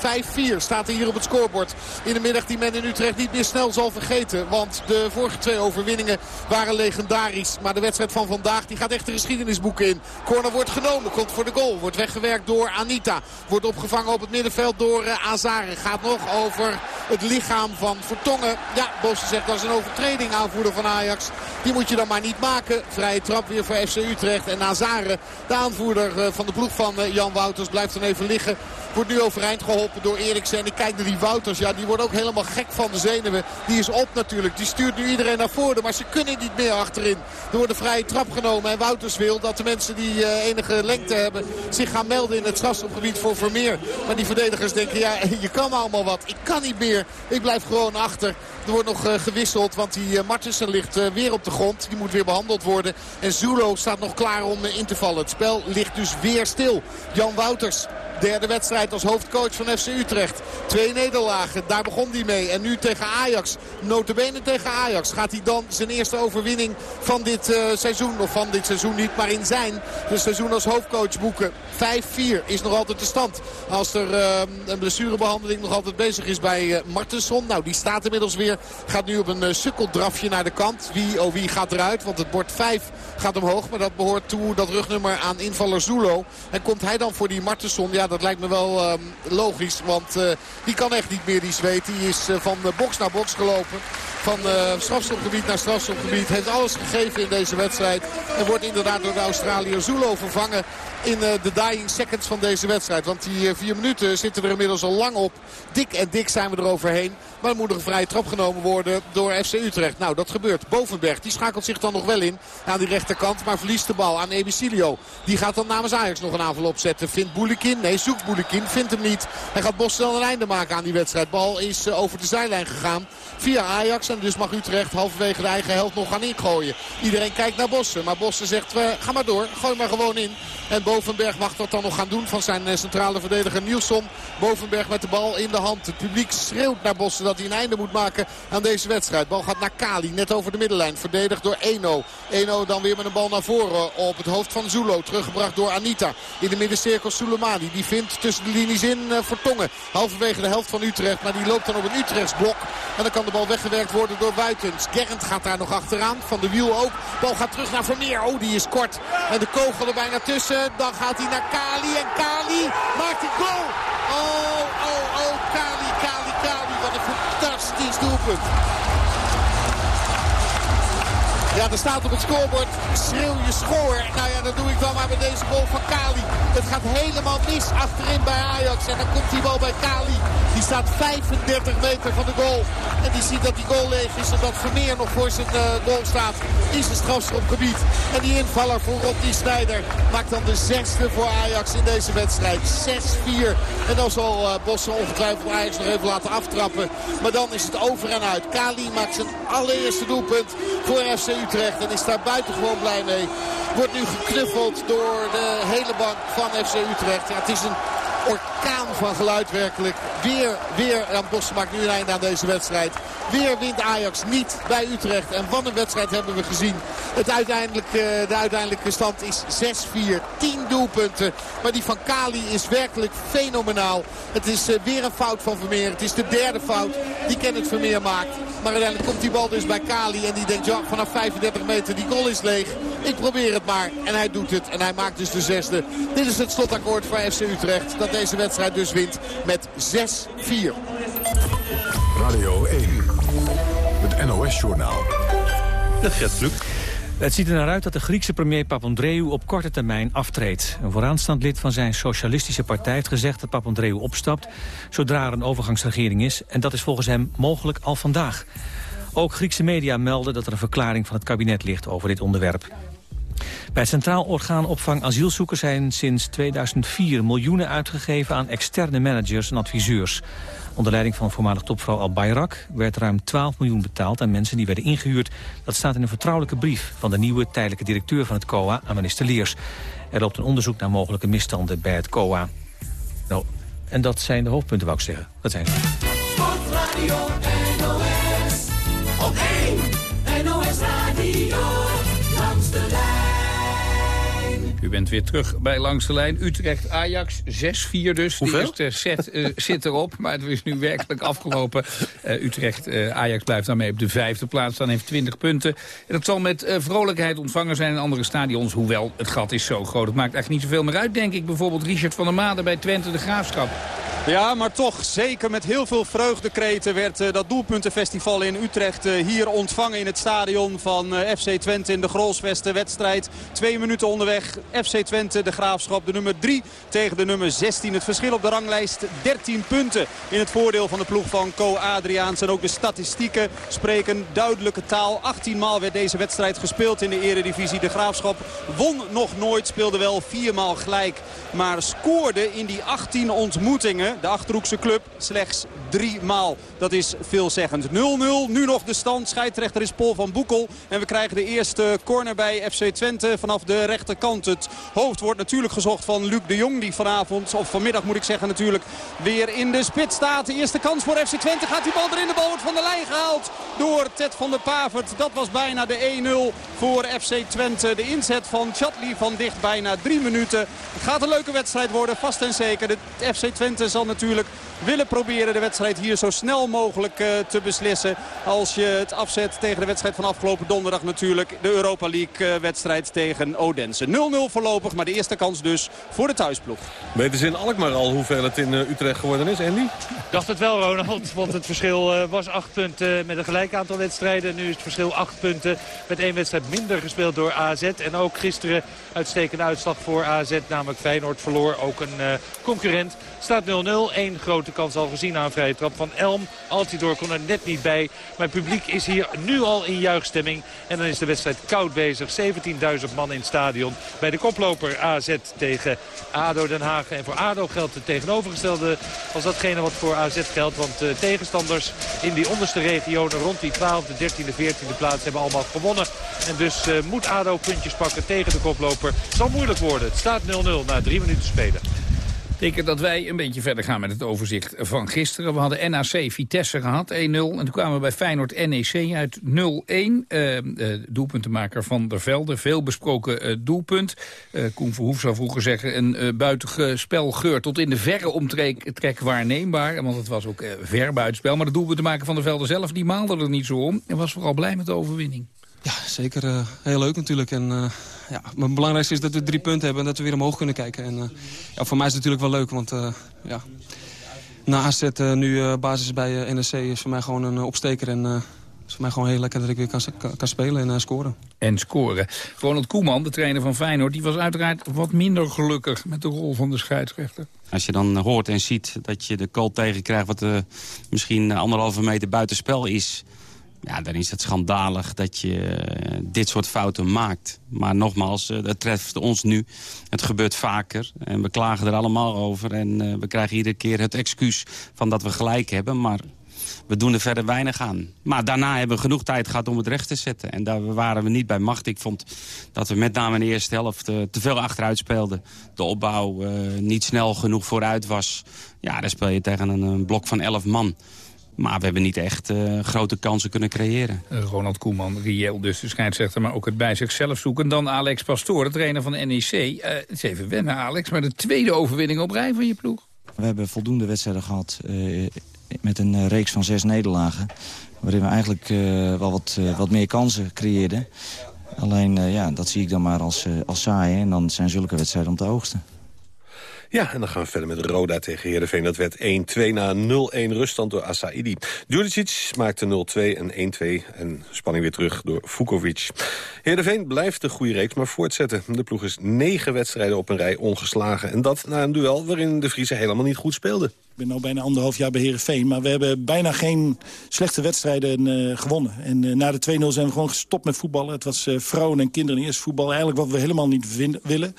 staat er hier op het scorebord. In de middag die men in Utrecht niet meer snel zal vergeten. Want de vorige twee overwinningen waren legendarisch. Maar de wedstrijd van vandaag die gaat echt de geschiedenisboeken in. Corner wordt genomen, komt voor de goal. Wordt weggewerkt door Anita. Wordt opgevangen op het middenveld door uh, Azare. Gaat nog over het lichaam van Vertongen. Ja, Bosse zegt dat is een overtreding aanvoerder van Ajax. Die moet je dan maar niet maken. Vrije trap weer voor FC Utrecht. En Azare, de aanvoerder uh, van de ploeg van uh, Jan Wouters, blijft dan even liggen. Wordt nu overeind geholpen door Eriksen. En ik kijk naar die Wouters. Ja, die wordt ook helemaal gek van de zenuwen. Die is op natuurlijk. Die stuurt nu iedereen naar voren. Maar ze kunnen niet meer achterin. Er wordt een vrije trap genomen. En Wouters wil dat de mensen die uh, enige lengte hebben... zich gaan melden in het strafschopgebied voor Vermeer. Maar die verdedigers denken, ja, je kan allemaal wat. Ik kan niet meer. Ik blijf gewoon achter. Er wordt nog uh, gewisseld, want die uh, Martensen ligt weer op de grond. Die moet weer behandeld worden. En Zulo staat nog klaar om in te vallen. Het spel ligt dus weer stil. Jan Wouters Davis. Derde wedstrijd als hoofdcoach van FC Utrecht. Twee nederlagen, daar begon hij mee. En nu tegen Ajax, notabene tegen Ajax. Gaat hij dan zijn eerste overwinning van dit uh, seizoen, of van dit seizoen niet, maar in zijn de seizoen als hoofdcoach boeken. 5-4 is nog altijd de stand. Als er uh, een blessurebehandeling nog altijd bezig is bij uh, Martensson. Nou, die staat inmiddels weer. Gaat nu op een sukkeldrafje naar de kant. Wie, oh wie gaat eruit? Want het bord 5 gaat omhoog. Maar dat behoort toe dat rugnummer aan invaller Zulo. En komt hij dan voor die Martensson? Ja, dat lijkt me wel uh, logisch. Want uh, die kan echt niet meer, die zweet. Die is uh, van box naar box gelopen. Van strafschopgebied naar strafschopgebied. Heeft alles gegeven in deze wedstrijd. En wordt inderdaad door de Australiër Zulo vervangen in de dying seconds van deze wedstrijd. Want die vier minuten zitten er inmiddels al lang op. Dik en dik zijn we er overheen. Maar er moet een vrije trap genomen worden door FC Utrecht. Nou, dat gebeurt. Bovenberg, die schakelt zich dan nog wel in aan die rechterkant. Maar verliest de bal aan Ebicilio. Die gaat dan namens Ajax nog een aanval opzetten. Vindt Boulikin? Nee, zoekt Boulikin. Vindt hem niet. Hij gaat Bos snel een einde maken aan die wedstrijd. Bal is uh, over de zijlijn gegaan via Ajax. Dus mag Utrecht halverwege de eigen helft nog gaan ingooien. Iedereen kijkt naar Bossen. Maar Bossen zegt, uh, ga maar door. Gooi maar gewoon in. En Bovenberg mag dat dan nog gaan doen van zijn uh, centrale verdediger Nielsen. Bovenberg met de bal in de hand. Het publiek schreeuwt naar Bossen dat hij een einde moet maken aan deze wedstrijd. Bal gaat naar Kali, net over de middenlijn. Verdedigd door Eno. Eno dan weer met een bal naar voren op het hoofd van Zulo. Teruggebracht door Anita. In de middencirkel Soleimani. Die vindt tussen de linies in uh, Vertongen. Halverwege de helft van Utrecht. Maar die loopt dan op een Utrechts blok. En dan kan de bal weggewerkt worden door Buitens. Gerrand gaat daar nog achteraan. Van de wiel ook. Bal gaat terug naar Vermeer. Oh, die is kort. En de kogel er bijna tussen. Dan gaat hij naar Kali. En Kali maakt een goal. Oh, oh, oh. Kali, Kali, Kali. Wat een fantastisch doelpunt. Ja, er staat op het scorebord, schreeuw je schoor. Nou ja, dat doe ik dan maar met deze goal van Kali. Het gaat helemaal mis achterin bij Ajax. En dan komt die bal bij Kali. Die staat 35 meter van de goal. En die ziet dat die goal leeg is. En dat Vermeer nog voor zijn uh, goal staat. In zijn strafschopgebied. En die invaller voor Rodney Snijder maakt dan de zesde voor Ajax in deze wedstrijd. 6-4. En dan zal uh, Bossen ongetwijfeld Ajax nog even laten aftrappen. Maar dan is het over en uit. Kali maakt zijn allereerste doelpunt voor FC Utrecht. En is daar buitengewoon blij mee. Wordt nu geknuffeld door de hele bank van FC Utrecht. Ja, het is een orkaan van geluid werkelijk. Weer, weer, Jan Bossen maakt nu een einde aan deze wedstrijd. Weer wint Ajax niet bij Utrecht. En van een wedstrijd hebben we gezien. Het uiteindelijk, de uiteindelijke stand is 6-4. 10 doelpunten. Maar die van Kali is werkelijk fenomenaal. Het is weer een fout van Vermeer. Het is de derde fout die Kenneth Vermeer maakt. Maar uiteindelijk komt die bal dus bij Kali. En die denkt, ja, vanaf 35 meter, die goal is leeg. Ik probeer het maar. En hij doet het. En hij maakt dus de zesde. Dit is het slotakkoord voor FC Utrecht. Dat deze wedstrijd dus wint met 6-4. Radio 1. Het NOS-journaal. Het Gert Kluk. Het ziet er naar uit dat de Griekse premier Papandreou op korte termijn aftreedt. Een vooraanstaand lid van zijn socialistische partij heeft gezegd dat Papandreou opstapt... zodra er een overgangsregering is. En dat is volgens hem mogelijk al vandaag. Ook Griekse media melden dat er een verklaring van het kabinet ligt over dit onderwerp. Bij het Centraal Orgaan Opvang Asielzoekers zijn sinds 2004 miljoenen uitgegeven aan externe managers en adviseurs. Onder leiding van voormalig topvrouw Al Bayrak werd ruim 12 miljoen betaald aan mensen die werden ingehuurd. Dat staat in een vertrouwelijke brief van de nieuwe tijdelijke directeur van het COA aan minister Leers. Er loopt een onderzoek naar mogelijke misstanden bij het COA. Nou, en dat zijn de hoofdpunten, wou ik zeggen. Dat zijn. U bent weer terug bij Langs de Lijn. Utrecht Ajax 6-4 dus. Hoeveel? De eerste set eh, zit erop, maar het is nu werkelijk afgelopen. Eh, Utrecht eh, Ajax blijft daarmee op de vijfde plaats staan, heeft 20 punten. En dat zal met vrolijkheid ontvangen zijn in andere stadions. Hoewel, het gat is zo groot. Het maakt eigenlijk niet zoveel meer uit, denk ik. Bijvoorbeeld Richard van der Made bij Twente de Graafschap. Ja, maar toch zeker met heel veel vreugdekreten werd eh, dat doelpuntenfestival in Utrecht eh, hier ontvangen in het stadion van eh, FC Twente in de Grolsvesten wedstrijd. Twee minuten onderweg. FC Twente, de Graafschap, de nummer 3 tegen de nummer 16. Het verschil op de ranglijst 13 punten in het voordeel van de ploeg van Co Adriaans. En ook de statistieken spreken duidelijke taal. 18 maal werd deze wedstrijd gespeeld in de eredivisie. De Graafschap won nog nooit, speelde wel viermaal gelijk. Maar scoorde in die 18 ontmoetingen de Achterhoekse club slechts drie maal. Dat is veelzeggend. 0-0, nu nog de stand. Scheidsrechter is Paul van Boekel. En we krijgen de eerste corner bij FC Twente vanaf de rechterkant. Het hoofd wordt natuurlijk gezocht van Luc de Jong. Die vanavond, of vanmiddag moet ik zeggen natuurlijk, weer in de spits staat. De eerste kans voor FC Twente. Gaat die bal erin. De bal wordt van de lijn gehaald door Ted van der Pavert. Dat was bijna de 1-0 voor FC Twente. De inzet van Chatli van dicht bijna drie minuten. Het gaat een leuke wedstrijd worden, vast en zeker. De FC Twente zal natuurlijk willen proberen de wedstrijd hier zo snel mogelijk uh, te beslissen. Als je het afzet tegen de wedstrijd van afgelopen donderdag natuurlijk. De Europa League uh, wedstrijd tegen Odense. 0-0 voorlopig, maar de eerste kans dus voor de thuisploeg. Weten ze in Alkmaar al hoeveel het in uh, Utrecht geworden is, Andy? Ik dacht het wel, Ronald. Want het verschil was acht punten met een gelijk aantal wedstrijden. Nu is het verschil acht punten met één wedstrijd minder gespeeld door AZ. En ook gisteren uitstekende uitslag voor AZ. Namelijk Feyenoord verloor ook een concurrent. Staat 0-0. Eén grote kans al gezien aan een vrije trap van Elm. Altidoor kon er net niet bij. Maar het publiek is hier nu al in juichstemming. En dan is de wedstrijd koud bezig. 17.000 man in het stadion. Bij de koploper AZ tegen ADO Den Haag. En voor ADO geldt het tegenovergestelde als datgene wat voor AZ geldt. Want uh, tegenstanders in die onderste regionen rond die 12e, 13e, 14e plaats hebben allemaal gewonnen. En dus uh, moet ADO puntjes pakken tegen de koploper. Het zal moeilijk worden. Het staat 0-0 na drie minuten spelen betekent dat wij een beetje verder gaan met het overzicht van gisteren. We hadden NAC Vitesse gehad, 1-0. En toen kwamen we bij Feyenoord NEC uit 0-1. Uh, uh, doelpuntenmaker van der Velde, veel besproken uh, doelpunt. Uh, Koen Verhoef zou vroeger zeggen, een buitenspelgeur tot in de verre omtrek waarneembaar. Want het was ook ver buitenspel. Maar de doelpuntenmaker van der Velde zelf, die maalde er niet zo om. En was vooral blij met de overwinning. Ja, zeker heel leuk natuurlijk. En uh, ja, het belangrijkste is dat we drie punten hebben en dat we weer omhoog kunnen kijken. En uh, ja, voor mij is het natuurlijk wel leuk, want ja, na AZ nu basis bij NSC is voor mij gewoon een opsteker. En is voor mij gewoon heel lekker dat ik weer kan, kan, spelen en uh, scoren. En scoren. Ronald Koeman, de trainer van Feyenoord... die was uiteraard wat minder gelukkig met de rol van de scheidsrechter. Als je dan hoort en ziet dat je de call tegenkrijgt... wat uh, misschien anderhalve meter buitenspel is... Ja, dan is het schandalig dat je uh, dit soort fouten maakt. Maar nogmaals, uh, dat treft ons nu. Het gebeurt vaker en we klagen er allemaal over. En uh, we krijgen iedere keer het excuus van dat we gelijk hebben. Maar we doen er verder weinig aan. Maar daarna hebben we genoeg tijd gehad om het recht te zetten. En daar waren we niet bij macht. Ik vond dat we met name in de eerste helft te veel achteruit speelden. De opbouw niet snel genoeg vooruit was. Ja, dan speel je tegen een, een blok van 11 man. Maar we hebben niet echt uh, grote kansen kunnen creëren. Ronald Koeman, Riel dus de scheidsrechter, maar ook het bij zichzelf zoeken. Dan Alex Pastoor, de trainer van de NEC. Uh, het is even wennen, Alex, maar de tweede overwinning op rij van je ploeg. We hebben voldoende wedstrijden gehad uh, met een reeks van zes nederlagen. Waarin we eigenlijk wel wat, wat meer kansen creëerden. Alleen, ja, dat zie ik dan maar als, als saai. En dan zijn zulke wedstrijden om te oogsten. Ja, en dan gaan we verder met Roda tegen Heerenveen. Dat werd 1-2 na 0-1 ruststand door Asaidi. Djurdicic maakte 0-2 en 1-2 en spanning weer terug door Vukovic. Heerenveen blijft de goede reeks maar voortzetten. De ploeg is negen wedstrijden op een rij ongeslagen. En dat na een duel waarin de Friese helemaal niet goed speelden. Ben nu bijna anderhalf jaar bij Heerenveen. Maar we hebben bijna geen slechte wedstrijden uh, gewonnen. En uh, na de 2-0 zijn we gewoon gestopt met voetballen. Het was uh, vrouwen en kinderen eerst voetbal. Eigenlijk wat we helemaal niet willen.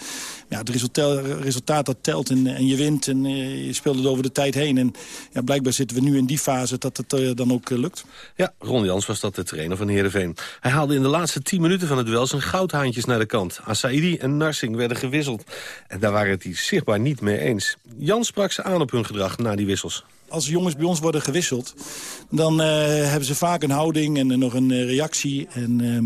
Ja, het resultaat, resultaat dat telt en, en je wint. En je speelt het over de tijd heen. En ja, blijkbaar zitten we nu in die fase dat het dan ook lukt. Ja, Ron Jans was dat de trainer van Heerenveen. Hij haalde in de laatste 10 minuten van het duel zijn goudhaantjes naar de kant. Asaidi en Narsing werden gewisseld. En daar waren het die zichtbaar niet mee eens. Jans sprak ze aan op hun gedrag na die wissels als jongens bij ons worden gewisseld... dan uh, hebben ze vaak een houding en uh, nog een uh, reactie. En uh,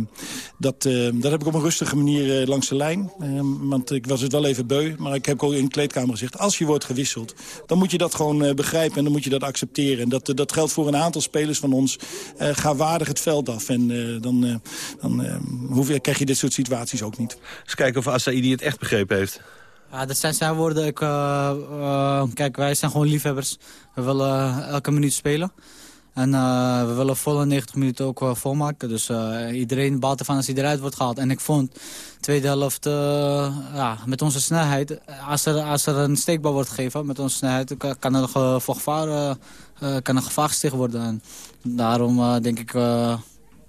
dat, dat heb ik op een rustige manier langs de lijn. Ehm, want ik was het wel even beu. Maar ik heb ook in de kleedkamer gezegd... als je wordt gewisseld, dan moet je dat gewoon begrijpen... en dan moet je dat accepteren. En dat, dat geldt voor een aantal spelers van ons. ga waardig het veld af. En dan, dan hoef, krijg je dit soort situaties ook niet. Eens kijken of Asaidi het echt begrepen heeft. Ja, dat zijn zijn woorden. Ik, uh, uh, kijk, wij zijn gewoon liefhebbers. We willen elke minuut spelen. En uh, we willen volle 90 minuten ook volmaken. Dus iedereen baalt ervan als hij eruit wordt gehaald. En ik vond de tweede helft ja, met onze snelheid... Als er, als er een steekbal wordt gegeven met onze snelheid... kan er, voor gevaar, kan er gevaar gesticht worden. En daarom denk ik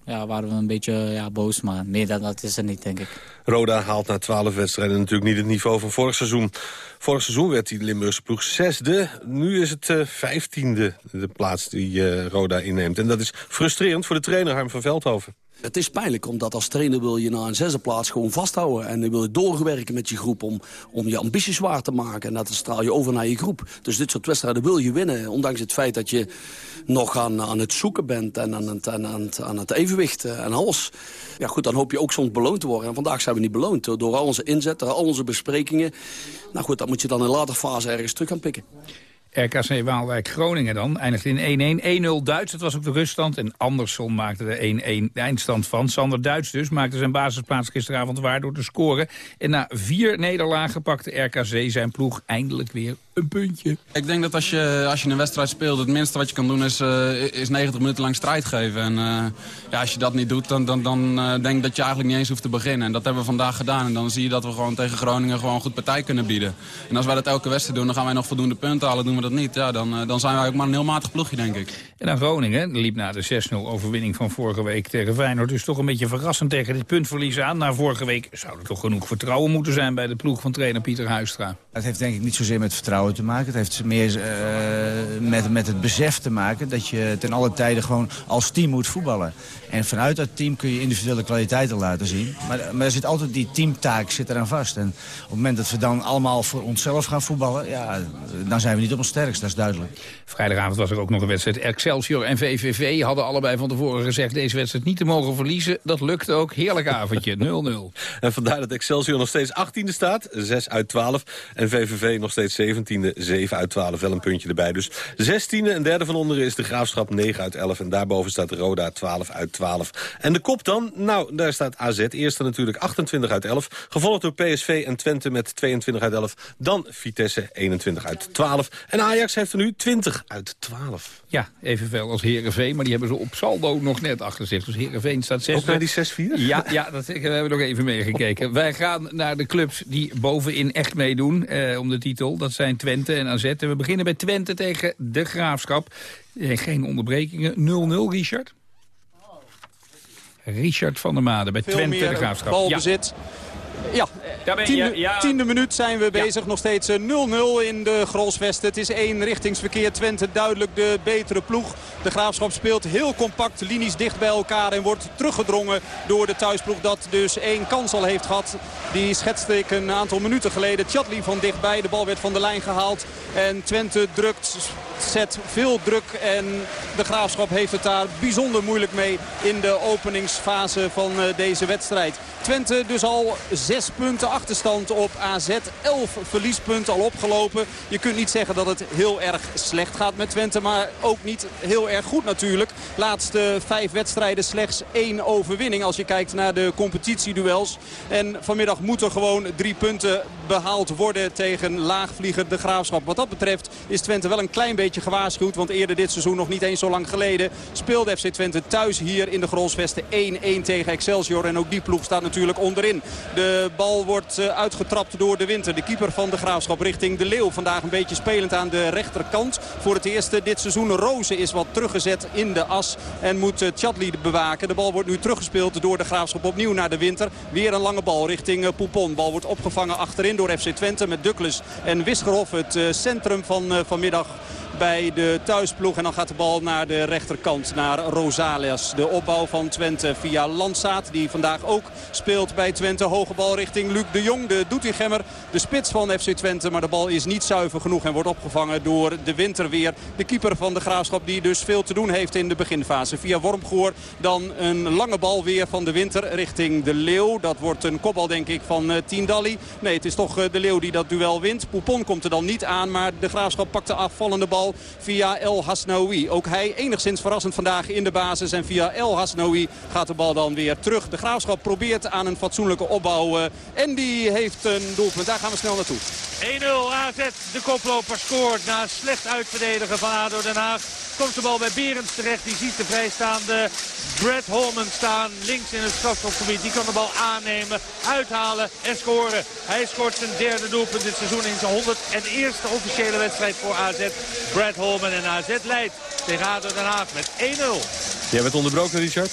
ja, waren we een beetje ja, boos. Maar meer dan dat is er niet, denk ik. Roda haalt na twaalf wedstrijden natuurlijk niet het niveau van vorig seizoen. Vorig seizoen werd die Limburgse ploeg zesde. Nu is het uh, vijftiende de plaats die uh, Roda inneemt. En dat is frustrerend voor de trainer Harm van Veldhoven. Het is pijnlijk, omdat als trainer wil je na een zesde plaats gewoon vasthouden. En dan wil je doorwerken met je groep om, om je ambities waar te maken. En dat straal je over naar je groep. Dus dit soort wedstrijden wil je winnen. Ondanks het feit dat je nog aan, aan het zoeken bent en aan het, aan, het, aan het evenwicht en alles. Ja goed, dan hoop je ook soms beloond te worden. En vandaag zijn we niet beloond door al onze inzet, door al onze besprekingen. Nou goed, dat moet je dan in een later fase ergens terug gaan pikken. RKC Waalwijk Groningen dan eindigt in 1-1. 1-0 Duits, dat was ook de ruststand. En Andersson maakte er 1-1 de eindstand van. Sander Duits dus maakte zijn basisplaats gisteravond waar door te scoren. En na vier nederlagen pakte RKC zijn ploeg eindelijk weer een puntje. Ik denk dat als je, als je een wedstrijd speelt, het minste wat je kan doen is, uh, is 90 minuten lang strijd geven. En uh, ja, als je dat niet doet, dan, dan, dan uh, denk ik dat je eigenlijk niet eens hoeft te beginnen. En dat hebben we vandaag gedaan. En dan zie je dat we gewoon tegen Groningen gewoon goed partij kunnen bieden. En als wij dat elke wedstrijd doen, dan gaan wij nog voldoende punten halen. Doen we dat niet, ja, dan, dan zijn wij ook maar een heel matig ploegje, denk ik. En dan Groningen liep na de 6-0 overwinning van vorige week tegen Feyenoord. Dus toch een beetje verrassend tegen dit puntverlies aan. Na vorige week zou er toch genoeg vertrouwen moeten zijn bij de ploeg van trainer Pieter Huistra. Het heeft denk ik niet zozeer met vertrouwen te maken. Het heeft meer uh, met, met het besef te maken dat je ten alle tijden gewoon als team moet voetballen. En vanuit dat team kun je individuele kwaliteiten laten zien. Maar, maar er zit altijd die teamtaak zit eraan vast. En op het moment dat we dan allemaal voor onszelf gaan voetballen... Ja, dan zijn we niet op ons sterkst, dat is duidelijk. Vrijdagavond was er ook nog een wedstrijd. Excelsior en VVV hadden allebei van tevoren gezegd... deze wedstrijd niet te mogen verliezen. Dat lukt ook. Heerlijk avondje, 0-0. En vandaar dat Excelsior nog steeds 18e staat. 6 uit 12. En En VVV nog steeds 17e, 7 uit 12, wel een puntje erbij. Dus 16e en derde van onderen is de Graafschap 9 uit 11. En daarboven staat Roda 12 uit 12. En de kop dan? Nou, daar staat AZ. Eerste natuurlijk 28 uit 11. Gevolgd door PSV en Twente met 22 uit 11. Dan Vitesse 21 uit 12. En Ajax heeft er nu 20 uit 12. Ja, evenveel als Herenveen, maar die hebben ze op saldo nog net achter zich. Dus Herenveen staat 6. Ook naar die 6-4? Ja, ja dat, we hebben nog even meegekeken. Wij gaan naar de clubs die bovenin echt meedoen eh, om de titel. Dat zijn Twente en AZ. En we beginnen bij Twente tegen de Graafschap. Eh, geen onderbrekingen. 0-0, Richard. Richard van der Made bij Veel Twente meer de Graafschap. balbezit. Ja, je, tiende, ja. tiende minuut zijn we bezig. Nog steeds eh, 0-0 in de Grolsvesten. Het is één richtingsverkeer. Twente duidelijk de betere ploeg. De Graafschap speelt heel compact. Linies dicht bij elkaar en wordt teruggedrongen door de thuisploeg. Dat dus één kans al heeft gehad. Die schetste ik een aantal minuten geleden. Tjatli van dichtbij. De bal werd van de lijn gehaald. En Twente drukt zet veel druk en de Graafschap heeft het daar bijzonder moeilijk mee in de openingsfase van eh, deze wedstrijd. Twente dus al zes punten achterstand op AZ. Elf verliespunten al opgelopen. Je kunt niet zeggen dat het heel erg slecht gaat met Twente. Maar ook niet heel erg goed natuurlijk. Laatste vijf wedstrijden slechts één overwinning. Als je kijkt naar de competitieduels. En vanmiddag moeten gewoon drie punten behaald worden tegen laagvlieger de Graafschap. Wat dat betreft is Twente wel een klein beetje gewaarschuwd. Want eerder dit seizoen, nog niet eens zo lang geleden... speelde FC Twente thuis hier in de Grolsvesten 1-1 tegen Excelsior. En ook die ploeg staat natuurlijk onderin. De bal wordt eh, uitgetrapt door de winter. De keeper van de Graafschap richting de Leeuw. Vandaag een beetje spelend aan de rechterkant. Voor het eerst dit seizoen Rozen is wat teruggezet in de as. En moet eh, Tjadli bewaken. De bal wordt nu teruggespeeld door de Graafschap opnieuw naar de winter. Weer een lange bal richting eh, Poupon. Bal wordt opgevangen achterin door FC Twente met Douglas en Wisgerhof. Het centrum van vanmiddag bij de thuisploeg. En dan gaat de bal naar de rechterkant, naar Rosales. De opbouw van Twente via Landsaat, die vandaag ook speelt bij Twente. Hoge bal richting Luc de Jong, de Doetinchemmer, de spits van FC Twente. Maar de bal is niet zuiver genoeg en wordt opgevangen door de winterweer. De keeper van de Graafschap die dus veel te doen heeft in de beginfase. Via Wormgoor dan een lange bal weer van de winter richting de Leeuw. Dat wordt een kopbal denk ik van uh, Tiendalli. Nee, het is toch uh, de Leeuw die dat duel wint. Poupon komt er dan niet aan, maar de Graafschap pakt de afvallende bal via El Hasnaoui. Ook hij enigszins verrassend vandaag in de basis. En via El Hasnaoui gaat de bal dan weer terug. De Graafschap probeert aan een fatsoenlijke opbouw. eh, En die heeft een doelpunt. Daar gaan we snel naartoe. 1-0 AZ, de koploper scoort na slecht uitverdedigen van ADO Den Haag. Komt de bal bij Berends terecht. Die ziet de vrijstaande Brad Holman staan. Links in het strafschopgebied. Die kan de bal aannemen, uithalen en scoren. Hij scoort zijn derde doelpunt dit seizoen in zijn 101ste officiële wedstrijd voor AZ. Brad Holman en AZ leidt tegen ADO Den Haag met 1-0. Jij bent onderbroken, Richard?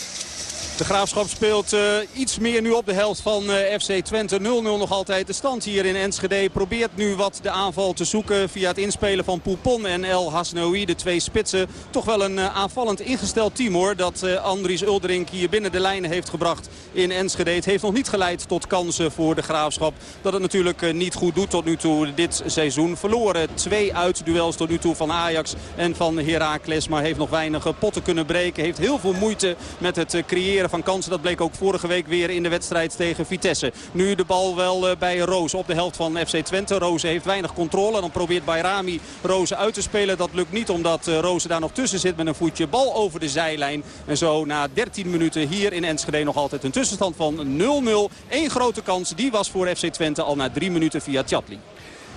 De Graafschap speelt eh, iets meer nu op de helft van eh, FC Twente. 0-0 nog altijd de stand hier in Enschede. Probeert nu wat de aanval te zoeken via het inspelen van Poupon en El Hasnoui. De twee spitsen. Toch wel een eh, aanvallend ingesteld team hoor. Dat Andries Uldering hier binnen de lijnen heeft gebracht in Enschede. Het heeft nog niet geleid tot kansen voor de Graafschap. Dat het natuurlijk niet goed doet tot nu toe dit seizoen. Verloren twee uitduels tot nu toe van Ajax en van Heracles. Maar heeft nog weinig potten kunnen breken. Heeft heel veel moeite met het creëren van kansen. Dat bleek ook vorige week weer in de wedstrijd tegen Vitesse. Nu de bal wel eh, bij Roos op de helft van FC Twente. Roos heeft weinig controle. Dan probeert Bayrami Roos uit te spelen. Dat lukt niet omdat eh, Roos daar nog tussen zit met een voetje. Bal over de zijlijn. En zo na 13 minuten hier in Enschede nog altijd een tussenstand van 0-0. Eén grote kans. Die was voor FC Twente al na drie minuten via Tjatli.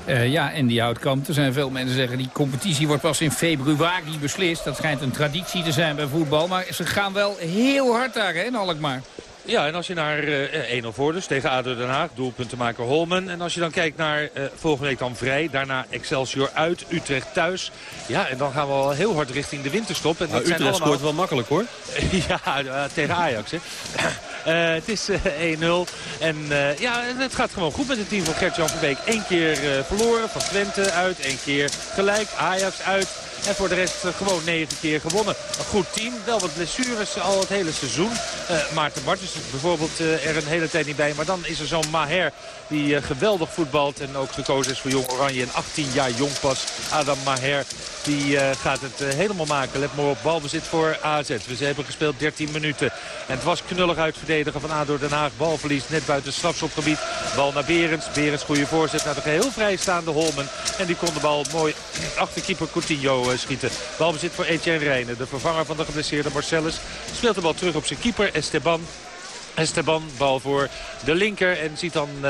Eh, ja, en die houtkamp. Er zijn veel mensen die zeggen die competitie wordt pas in februari beslist. Dat schijnt een traditie te zijn bij voetbal. Maar ze gaan wel heel hard daar, hè, in Alkmaar. Ja, en als je naar eh 1-0 voor dus tegen ADO Den Haag, doelpuntenmaker Holmen. En als je dan kijkt naar eh, volgende week dan vrij, daarna Excelsior uit, Utrecht thuis. Ja, en dan gaan we al heel hard richting de winterstop. En Nou, dat zijn Utrecht allemaal... scoort wel makkelijk hoor. ja, tegen Ajax. Hè. Eh, het is eh, 1-0. En eh, ja, het gaat gewoon goed met het team van Gert-Jan Verbeek. Eén keer eh, verloren van Twente uit, één keer gelijk. Ajax uit. En voor de rest gewoon negen keer gewonnen. Een goed team, wel wat blessures al het hele seizoen. Maarten Martens is bijvoorbeeld er een hele tijd niet bij. Maar dan is er zo'n Maher die geweldig voetbalt en ook gekozen is voor Jong Oranje. En 18 jaar jong pas, Adam Maher. Die gaat het helemaal maken. Let maar op, balbezit voor AZ. We hebben gespeeld 13 minuten. En het was knullig uitverdedigen van ADO Den Haag. Balverlies net buiten het strafschopgebied. Bal naar Berends. Berends goede voorzet naar de geheel vrijstaande Holmen. En die kon de bal mooi achter keeper Coutinho schieten. Balbezit voor Etienne Rijnen. De vervanger van de geblesseerde Marcellus. Speelt de bal terug op zijn keeper Esteban. Esteban, bal voor de linker en ziet dan uh,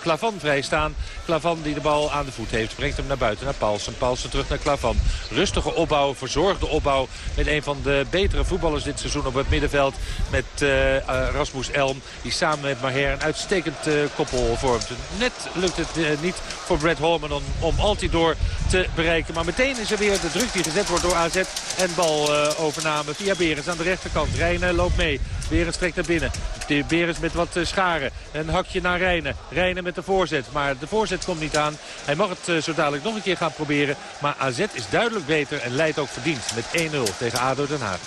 Klavan vrij staan. Klavan die de bal aan de voet heeft, brengt hem naar buiten, naar Paulsen. Paulsen terug naar Klavan. Rustige opbouw, verzorgde opbouw met een van de betere voetballers dit seizoen op het middenveld. Met uh, Rasmus Elm, die samen met Maher een uitstekend koppel vormt. Net lukt het niet voor Brad Holman om, om Altidor te bereiken. Maar meteen is er weer de druk die gezet wordt door AZ. En balovername via Berens aan de rechterkant. Rijnen loopt mee. Berens trekt naar binnen. Berens met wat scharen. Een hakje naar Rijnen. Rijnen met de voorzet. Maar de voorzet komt niet aan. Hij mag het zo dadelijk nog een keer gaan proberen. Maar AZ is duidelijk beter en leidt ook verdiend met 1-0 tegen ADO Den Haag.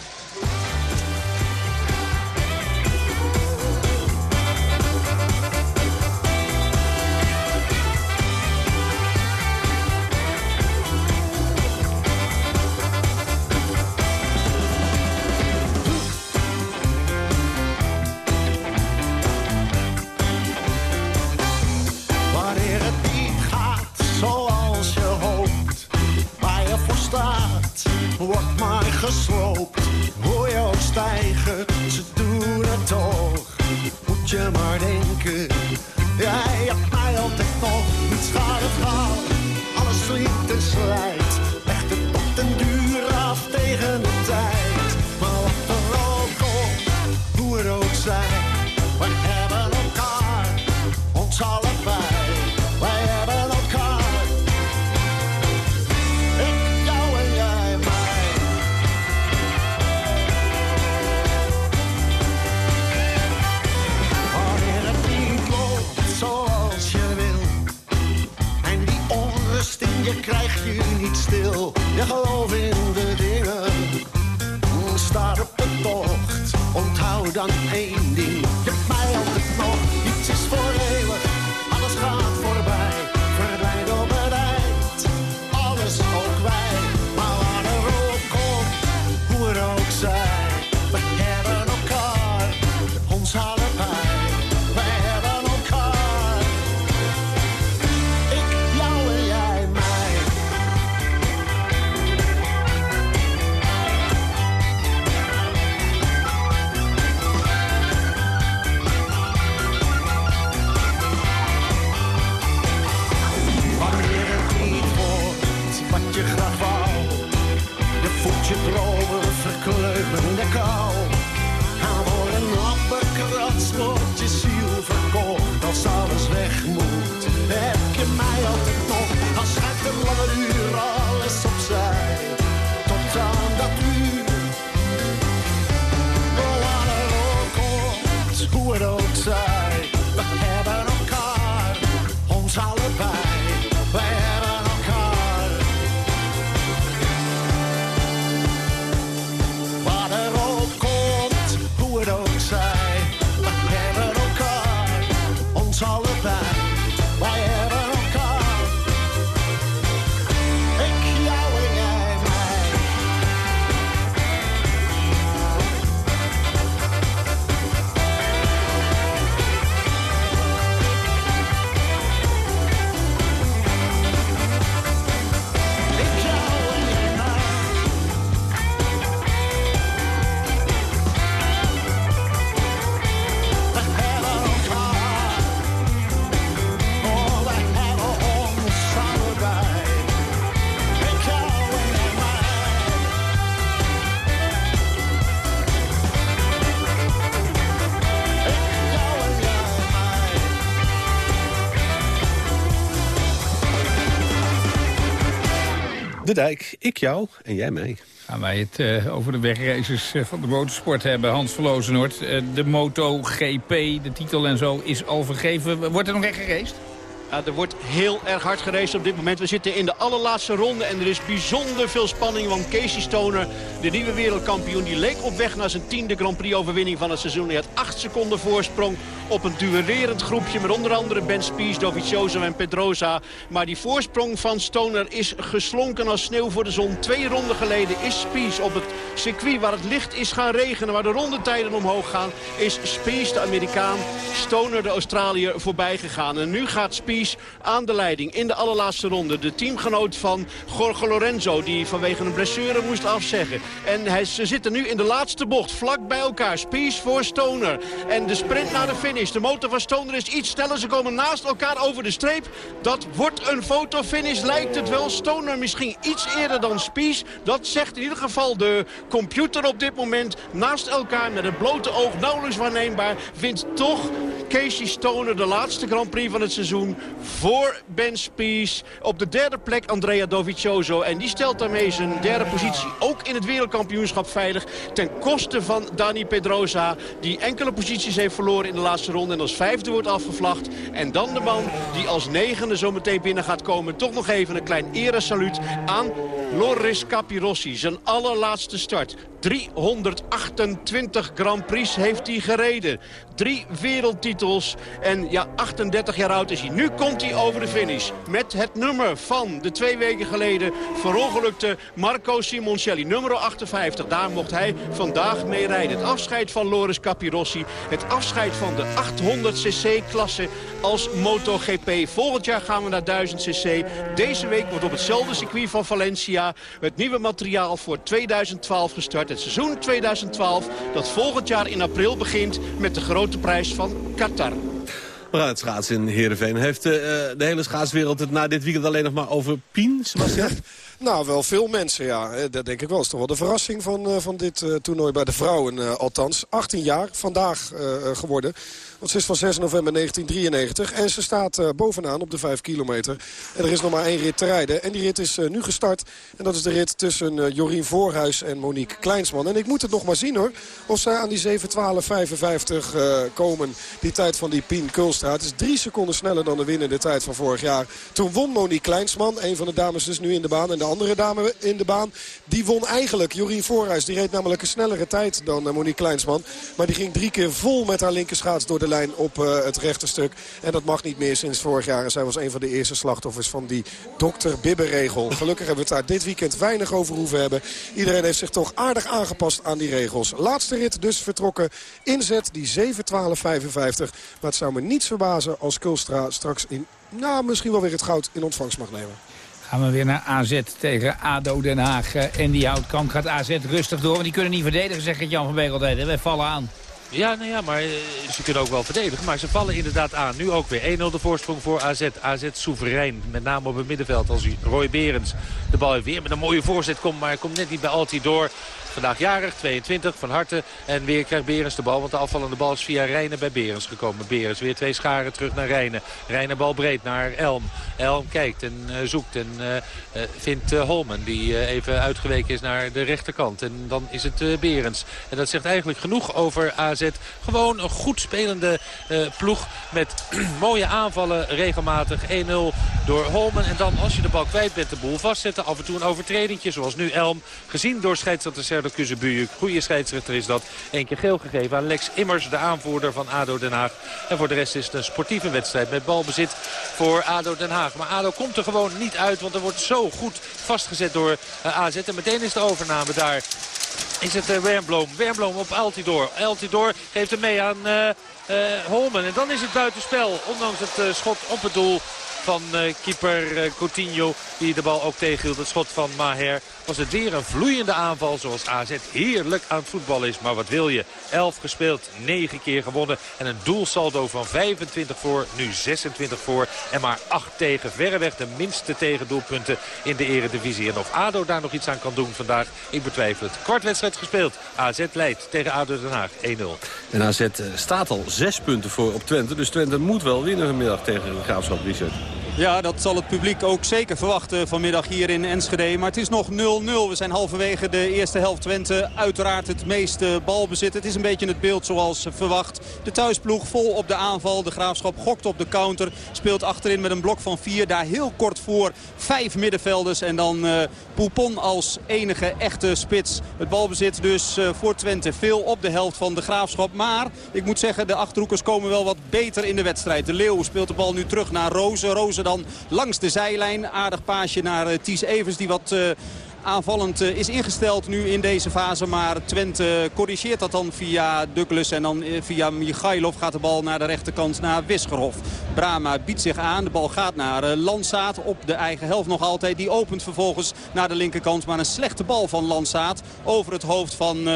De dijk, ik jou en jij mij. Gaan wij het eh, over de wegraces eh, van de motorsport hebben. Hans Verlozenhoort, eh, de MotoGP, de titel en zo is al vergeven. Wordt er nog echt geraced? Ja, er wordt heel erg hard gereden op dit moment. We zitten in de allerlaatste ronde en er is bijzonder veel spanning. Want Casey Stoner, de nieuwe wereldkampioen, die leek op weg naar zijn tiende Grand Prix overwinning van het seizoen. Hij had acht seconden voorsprong op een duellerend groepje met onder andere Ben Spies, Dovizioso en Pedrosa. Maar die voorsprong van Stoner is geslonken als sneeuw voor de zon. Twee ronden geleden is Spies op het circuit waar het licht is gaan regenen, waar de rondetijden omhoog gaan, is Spies, de Amerikaan, Stoner, de Australiër, voorbij gegaan. En nu gaat Spies aan de leiding in de allerlaatste ronde. De teamgenoot van Jorge Lorenzo, die vanwege een blessure moest afzeggen. En hij, ze zitten nu in de laatste bocht, vlak bij elkaar. Spies voor Stoner. En de sprint naar de finish. De motor van Stoner is iets sneller. Ze komen naast elkaar over de streep. Dat wordt een fotofinish, lijkt het wel. Stoner misschien iets eerder dan Spies. Dat zegt in ieder geval de computer op dit moment. Naast elkaar met het blote oog nauwelijks waarneembaar. Vindt toch Casey Stoner de laatste Grand Prix van het seizoen voor Ben Spies. Op de derde plek Andrea Dovizioso. En die stelt daarmee zijn derde positie ook in het wereldkampioenschap veilig. Ten koste van Dani Pedrosa. Die enkele posities heeft verloren in de laatste En als vijfde wordt afgevlacht. En dan de man die als negende zo meteen binnen gaat komen. Toch nog even een klein eresaluut aan Loris Capirossi. Zijn allerlaatste start. 328 Grand Prix heeft hij gereden. Drie wereldtitels. En ja, 38 jaar oud is hij. Nu komt hij over de finish. Met het nummer van de twee weken geleden verongelukte Marco Simoncelli. Nummer 58. Daar mocht hij vandaag mee rijden. Het afscheid van Loris Capirossi. Het afscheid van de 800cc-klasse als MotoGP. Volgend jaar gaan we naar 1000cc. Deze week wordt op hetzelfde circuit van Valencia... het nieuwe materiaal voor 2012 gestart. Het seizoen 2012 dat volgend jaar in april begint met de grote prijs van Qatar. We gaan het schaatsen in Heerenveen. Heeft uh, de hele schaatswereld het na dit weekend alleen nog maar over Pien, Sebastian? Nou, wel veel mensen, ja. Eh, Dat denk ik wel. Dat is toch wel de verrassing van, uh, van dit uh, toernooi bij de vrouwen, althans. 18 jaar, vandaag geworden. Want ze is van 6 november 1993. En ze staat bovenaan op de 5 kilometer. En er is nog maar één rit te rijden. En die rit is nu gestart. En dat is de rit tussen Jorien Voorhuis en Monique Kleinsman. En ik moet het nog maar zien hoor. Of zij aan die 7.12.55 komen. Die tijd van die Pien Kulstra. Het is drie seconden sneller dan de winnende tijd van vorig jaar. Toen won Monique Kleinsman. Een van de dames dus nu in de baan. En andere dame in de baan. Die won eigenlijk. Jorien Voorhuis. Die reed namelijk een snellere tijd dan Monique Kleinsman. Maar die ging drie keer vol met haar linkerschaats door de lijn op uh, het rechterstuk. En dat mag niet meer sinds vorig jaar. En zij was een van de eerste slachtoffers van die dokter Bibber-regel. Gelukkig hebben we het daar dit weekend weinig over hoeven hebben. Iedereen heeft zich toch aardig aangepast aan die regels. Laatste rit dus vertrokken. Inzet die 7-12-55. Maar het zou me niets verbazen als Kulstra straks in, nou, misschien wel weer het goud in ontvangst mag nemen. Gaan we weer naar AZ tegen ADO Den Haag. En die Houtkamp gaat AZ rustig door. Want die kunnen niet verdedigen, zegt Jan van Beek altijd. Wij vallen aan. Ja, nou ja, maar ze kunnen ook wel verdedigen. Maar ze vallen inderdaad aan. Nu ook weer 1-0 de voorsprong voor AZ. AZ soeverein. Met name op het middenveld als Roy Berends de bal weer met een mooie voorzet komt. Maar komt net niet bij Alti door. Vandaag jarig, 22, van harte. En weer krijgt Berens de bal, want de afvallende bal is via Rijnen bij Berens gekomen. Berens weer twee scharen terug naar Rijnen. Rijnen bal breed naar Elm. Elm kijkt en uh, zoekt en uh, uh, vindt Holmen, die even uitgeweken is naar de rechterkant. En dan is het Berens. En dat zegt eigenlijk genoeg over AZ. Gewoon een goed spelende ploeg met mooie aanvallen regelmatig. 1-0 door Holmen. En dan als je de bal kwijt bent de boel vastzetten. Af en toe een overtredingje zoals nu Elm. Gezien door scheidsrechter Serdar Kuzebujuk. Goede scheidsrechter is dat. Eén keer geel gegeven aan Lex Immers, de aanvoerder van ADO Den Haag. En voor de rest is het een sportieve wedstrijd met balbezit voor ADO Den Haag. Maar ADO komt er gewoon niet uit, want er wordt zo goed vastgezet door uh, AZ. En meteen is de overname daar. Is het uh, Wernbloem. Wernbloem op Altidor. Altidor geeft hem mee aan uh, Holmen. En dan is het buitenspel. Ondanks het schot op het doel van keeper Coutinho. Die de bal ook tegenhield. Het schot van Maher. Was het weer een vloeiende aanval zoals AZ heerlijk aan het voetballen is. Maar wat wil je? 11 gespeeld, 9 keer gewonnen. En een doelsaldo van 25 voor, nu 26 voor. En maar 8 tegen. Verreweg de minste tegendoelpunten in de eredivisie. En of ADO daar nog iets aan kan doen vandaag, ik betwijfel het. Kwartwedstrijd gespeeld. AZ leidt tegen ADO Den Haag 1-0. En AZ staat al 6 punten voor op Twente. Dus Twente moet wel winnen vanmiddag tegen de Graafschap Richard. Ja, dat zal het publiek ook zeker verwachten vanmiddag hier in Enschede. Maar het is nog 0-0. We zijn halverwege de eerste helft Twente. Uiteraard het meeste balbezit. Het is een beetje het beeld zoals verwacht. De thuisploeg vol op de aanval. De Graafschap gokt op de counter. Speelt achterin met een blok van vier. Daar heel kort voor vijf middenvelders. En dan uh, Poupon als enige echte spits. Het balbezit dus uh, voor Twente veel op de helft van de Graafschap. Maar ik moet zeggen, de Achterhoekers komen wel wat beter in de wedstrijd. De Leeuw speelt de bal nu terug naar Rozen. Rozen dan langs de zijlijn. Aardig paasje naar uh, Ties Evers die wat... aanvallend is ingesteld nu in deze fase. Maar Twente corrigeert dat dan via Douglas. En dan via Michailov gaat de bal naar de rechterkant naar Wisgerhof. Brama biedt zich aan. De bal gaat naar Landsaat op de eigen helft nog altijd. Die opent vervolgens naar de linkerkant. Maar een slechte bal van Landsaat over het hoofd van...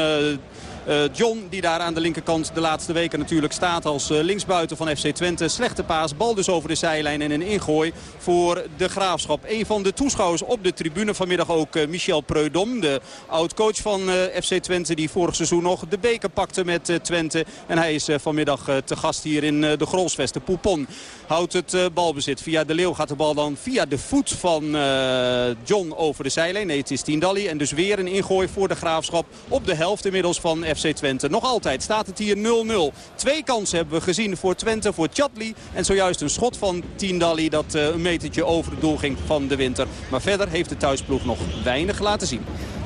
John die daar aan de linkerkant de laatste weken natuurlijk staat als uh, linksbuiten van FC Twente. Slechte paas, bal dus over de zijlijn en een ingooi voor de Graafschap. Een van de toeschouwers op de tribune vanmiddag ook uh, Michel Preudom. De oud-coach van FC Twente die vorig seizoen nog de beker pakte met Twente. En hij is vanmiddag te gast hier in de Grolsvesten. Poupon houdt het balbezit. Via de Leeuw gaat de bal dan via de voet van John over de zijlijn. Nee, het is Tiendalli. En dus weer een ingooi voor de Graafschap op de helft inmiddels van FC Twente. Nog altijd staat het hier 0-0. Twee kansen hebben we gezien voor Twente, voor Chatli. En zojuist een schot van Tiendalli dat uh, een metertje over het doel ging van de winter. Maar verder heeft de thuisploeg nog weinig laten zien.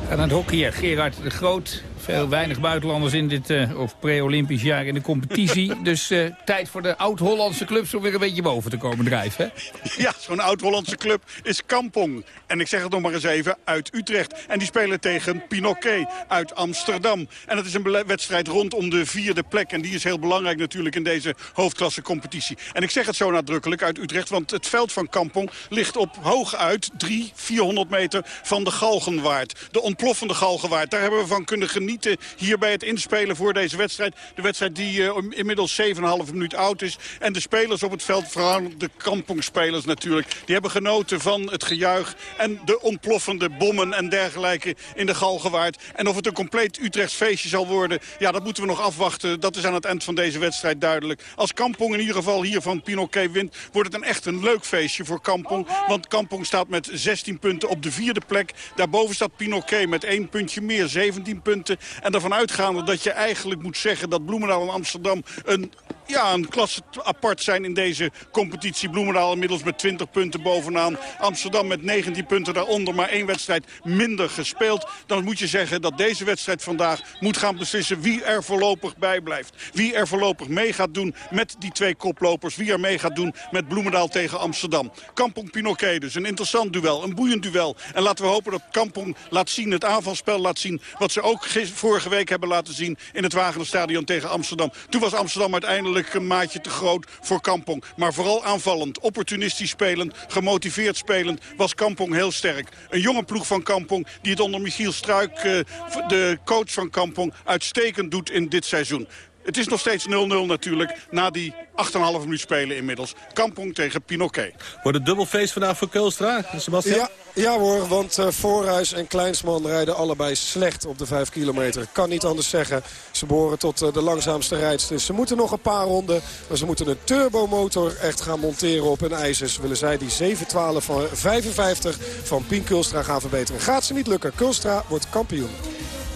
En aan het hockey, Gerard de Groot veel weinig buitenlanders in dit uh, of pre-Olympisch jaar in de competitie. dus uh, tijd voor de oud-Hollandse clubs om weer een beetje boven te komen drijven. Hè? Ja, zo'n oud-Hollandse club is Kampong. En ik zeg het nog maar eens even, uit Utrecht. En die spelen tegen Pinoquet uit Amsterdam. En het is een wedstrijd rondom de vierde plek. En die is heel belangrijk natuurlijk in deze hoofdklasse competitie. En ik zeg het zo nadrukkelijk uit Utrecht, want het veld van Kampong ligt op hooguit 300, 400 meter van de Galgenwaard. De ontploffende Galgenwaard. Daar hebben we van kunnen genieten hier bij het inspelen voor deze wedstrijd. De wedstrijd die uh, inmiddels 7,5 minuut oud is. En de spelers op het veld, vooral de kampongspelers natuurlijk... die hebben genoten van het gejuich en de ontploffende bommen en dergelijke in de Galgenwaard. En of het een compleet Utrechts feestje zal worden, ja, dat moeten we nog afwachten. Dat is aan het eind van deze wedstrijd duidelijk. Als Kampong in ieder geval hier van Pinoquet wint, wordt het een echt een leuk feestje voor Kampong. Want Kampong staat met 16 punten op de vierde plek. Daarboven staat Pinoquet met één puntje meer, 17 punten. En ervan uitgaande dat je eigenlijk moet zeggen dat Bloemendaal en Amsterdam een ja, een klasse apart zijn in deze competitie. Bloemendaal inmiddels met 20 punten bovenaan. Amsterdam met 19 punten daaronder, maar één wedstrijd minder gespeeld. Dan moet je zeggen dat deze wedstrijd vandaag moet gaan beslissen wie er voorlopig bij blijft. Wie er voorlopig mee gaat doen met die twee koplopers. Wie er mee gaat doen met Bloemendaal tegen Amsterdam. Kampong Pinoquet dus. Een interessant duel, een boeiend duel. En laten we hopen dat Kampong laat zien, het aanvalspel laat zien... wat ze ook vorige week hebben laten zien in het Wagenerstadion tegen Amsterdam. Toen was Amsterdam uiteindelijk een maatje te groot voor Kampong. Maar vooral aanvallend, opportunistisch spelend, gemotiveerd spelend... was Kampong heel sterk. Een jonge ploeg van Kampong die het onder Michiel Struik... Eh, de coach van Kampong uitstekend doet in dit seizoen. Het is nog steeds 0-0 natuurlijk, na die 8,5 minuut spelen inmiddels. Kampong tegen Pinoquet. Wordt het dubbelfeest vandaag voor Keulstra, Sebastian? Ja, ja hoor, want uh, Voorhuis en Kleinsman rijden allebei slecht op de 5 kilometer. Kan niet anders zeggen. Ze behoren tot uh, de langzaamste rijdsters. Ze moeten nog een paar ronden, maar ze moeten een turbomotor echt gaan monteren op hun ijzers. Willen zij die 712 van 55 van Pien Kulstra gaan verbeteren. Gaat ze niet lukken. Kulstra wordt kampioen.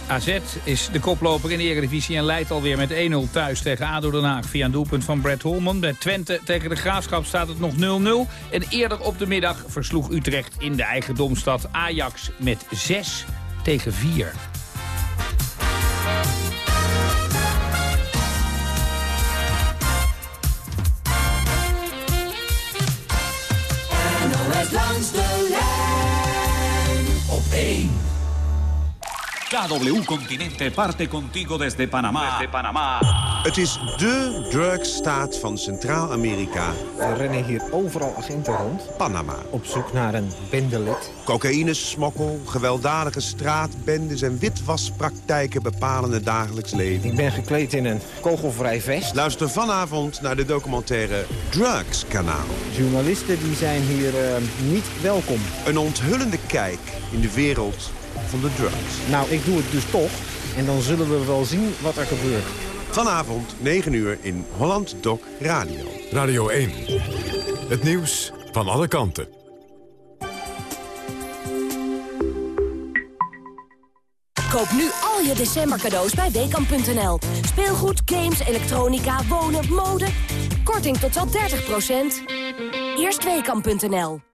AZ is de koploper in de Eredivisie en leidt alweer met 1-0 thuis tegen ADO Den Haag via een doelpunt van Brett Holman. Bij Twente tegen de Graafschap staat het nog 0-0. En eerder op de middag versloeg Utrecht in de eigendomstad Ajax met 6 tegen 4. NOS langs de lijn op 1. KW Continente parte contigo desde Panamá. Desde Panamá. Het is dé drugstaat van Centraal-Amerika. Er rennen hier overal agenten rond. Panama. Op zoek naar een bendelid. Cocaïnesmokkel, gewelddadige straatbendes en witwaspraktijken bepalen het dagelijks leven. Ik ben gekleed in een kogelvrij vest. Luister vanavond naar de documentaire Drugs Kanaal. Journalisten die zijn hier uh, niet welkom. Een onthullende kijk in de wereld van de drugs. Nou, ik doe het dus toch. En dan zullen we wel zien wat er gebeurt. Vanavond, 9 uur, in Holland Doc Radio. Radio 1. Het nieuws van alle kanten. Koop nu al je december cadeaus bij Weekamp.nl. Speelgoed, games, elektronica, wonen, mode. Korting tot wel 30%. Eerst Weekamp.nl.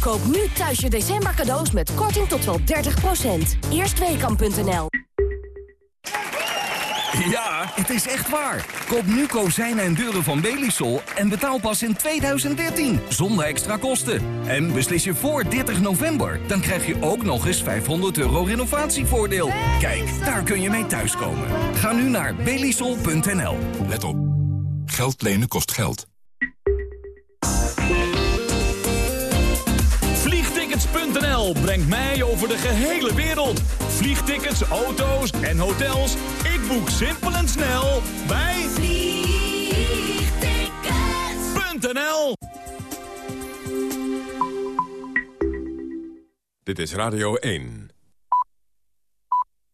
Koop nu thuis je december cadeaus met korting tot wel 30%. Eerst Weekamp.nl. Ja, het is echt waar. Koop nu kozijnen en deuren van Belisol en betaal pas in 2013. Zonder extra kosten. En beslis je voor 30 november. Dan krijg je ook nog eens 500 euro renovatievoordeel. Kijk, daar kun je mee thuiskomen. Ga nu naar belisol.nl. Let op. Geld lenen kost geld. Vliegtickets.nl brengt mij over de gehele wereld. Vliegtickets, auto's en hotels. Ik boek simpel en snel bij Vliegtickets.nl. Dit is Radio 1.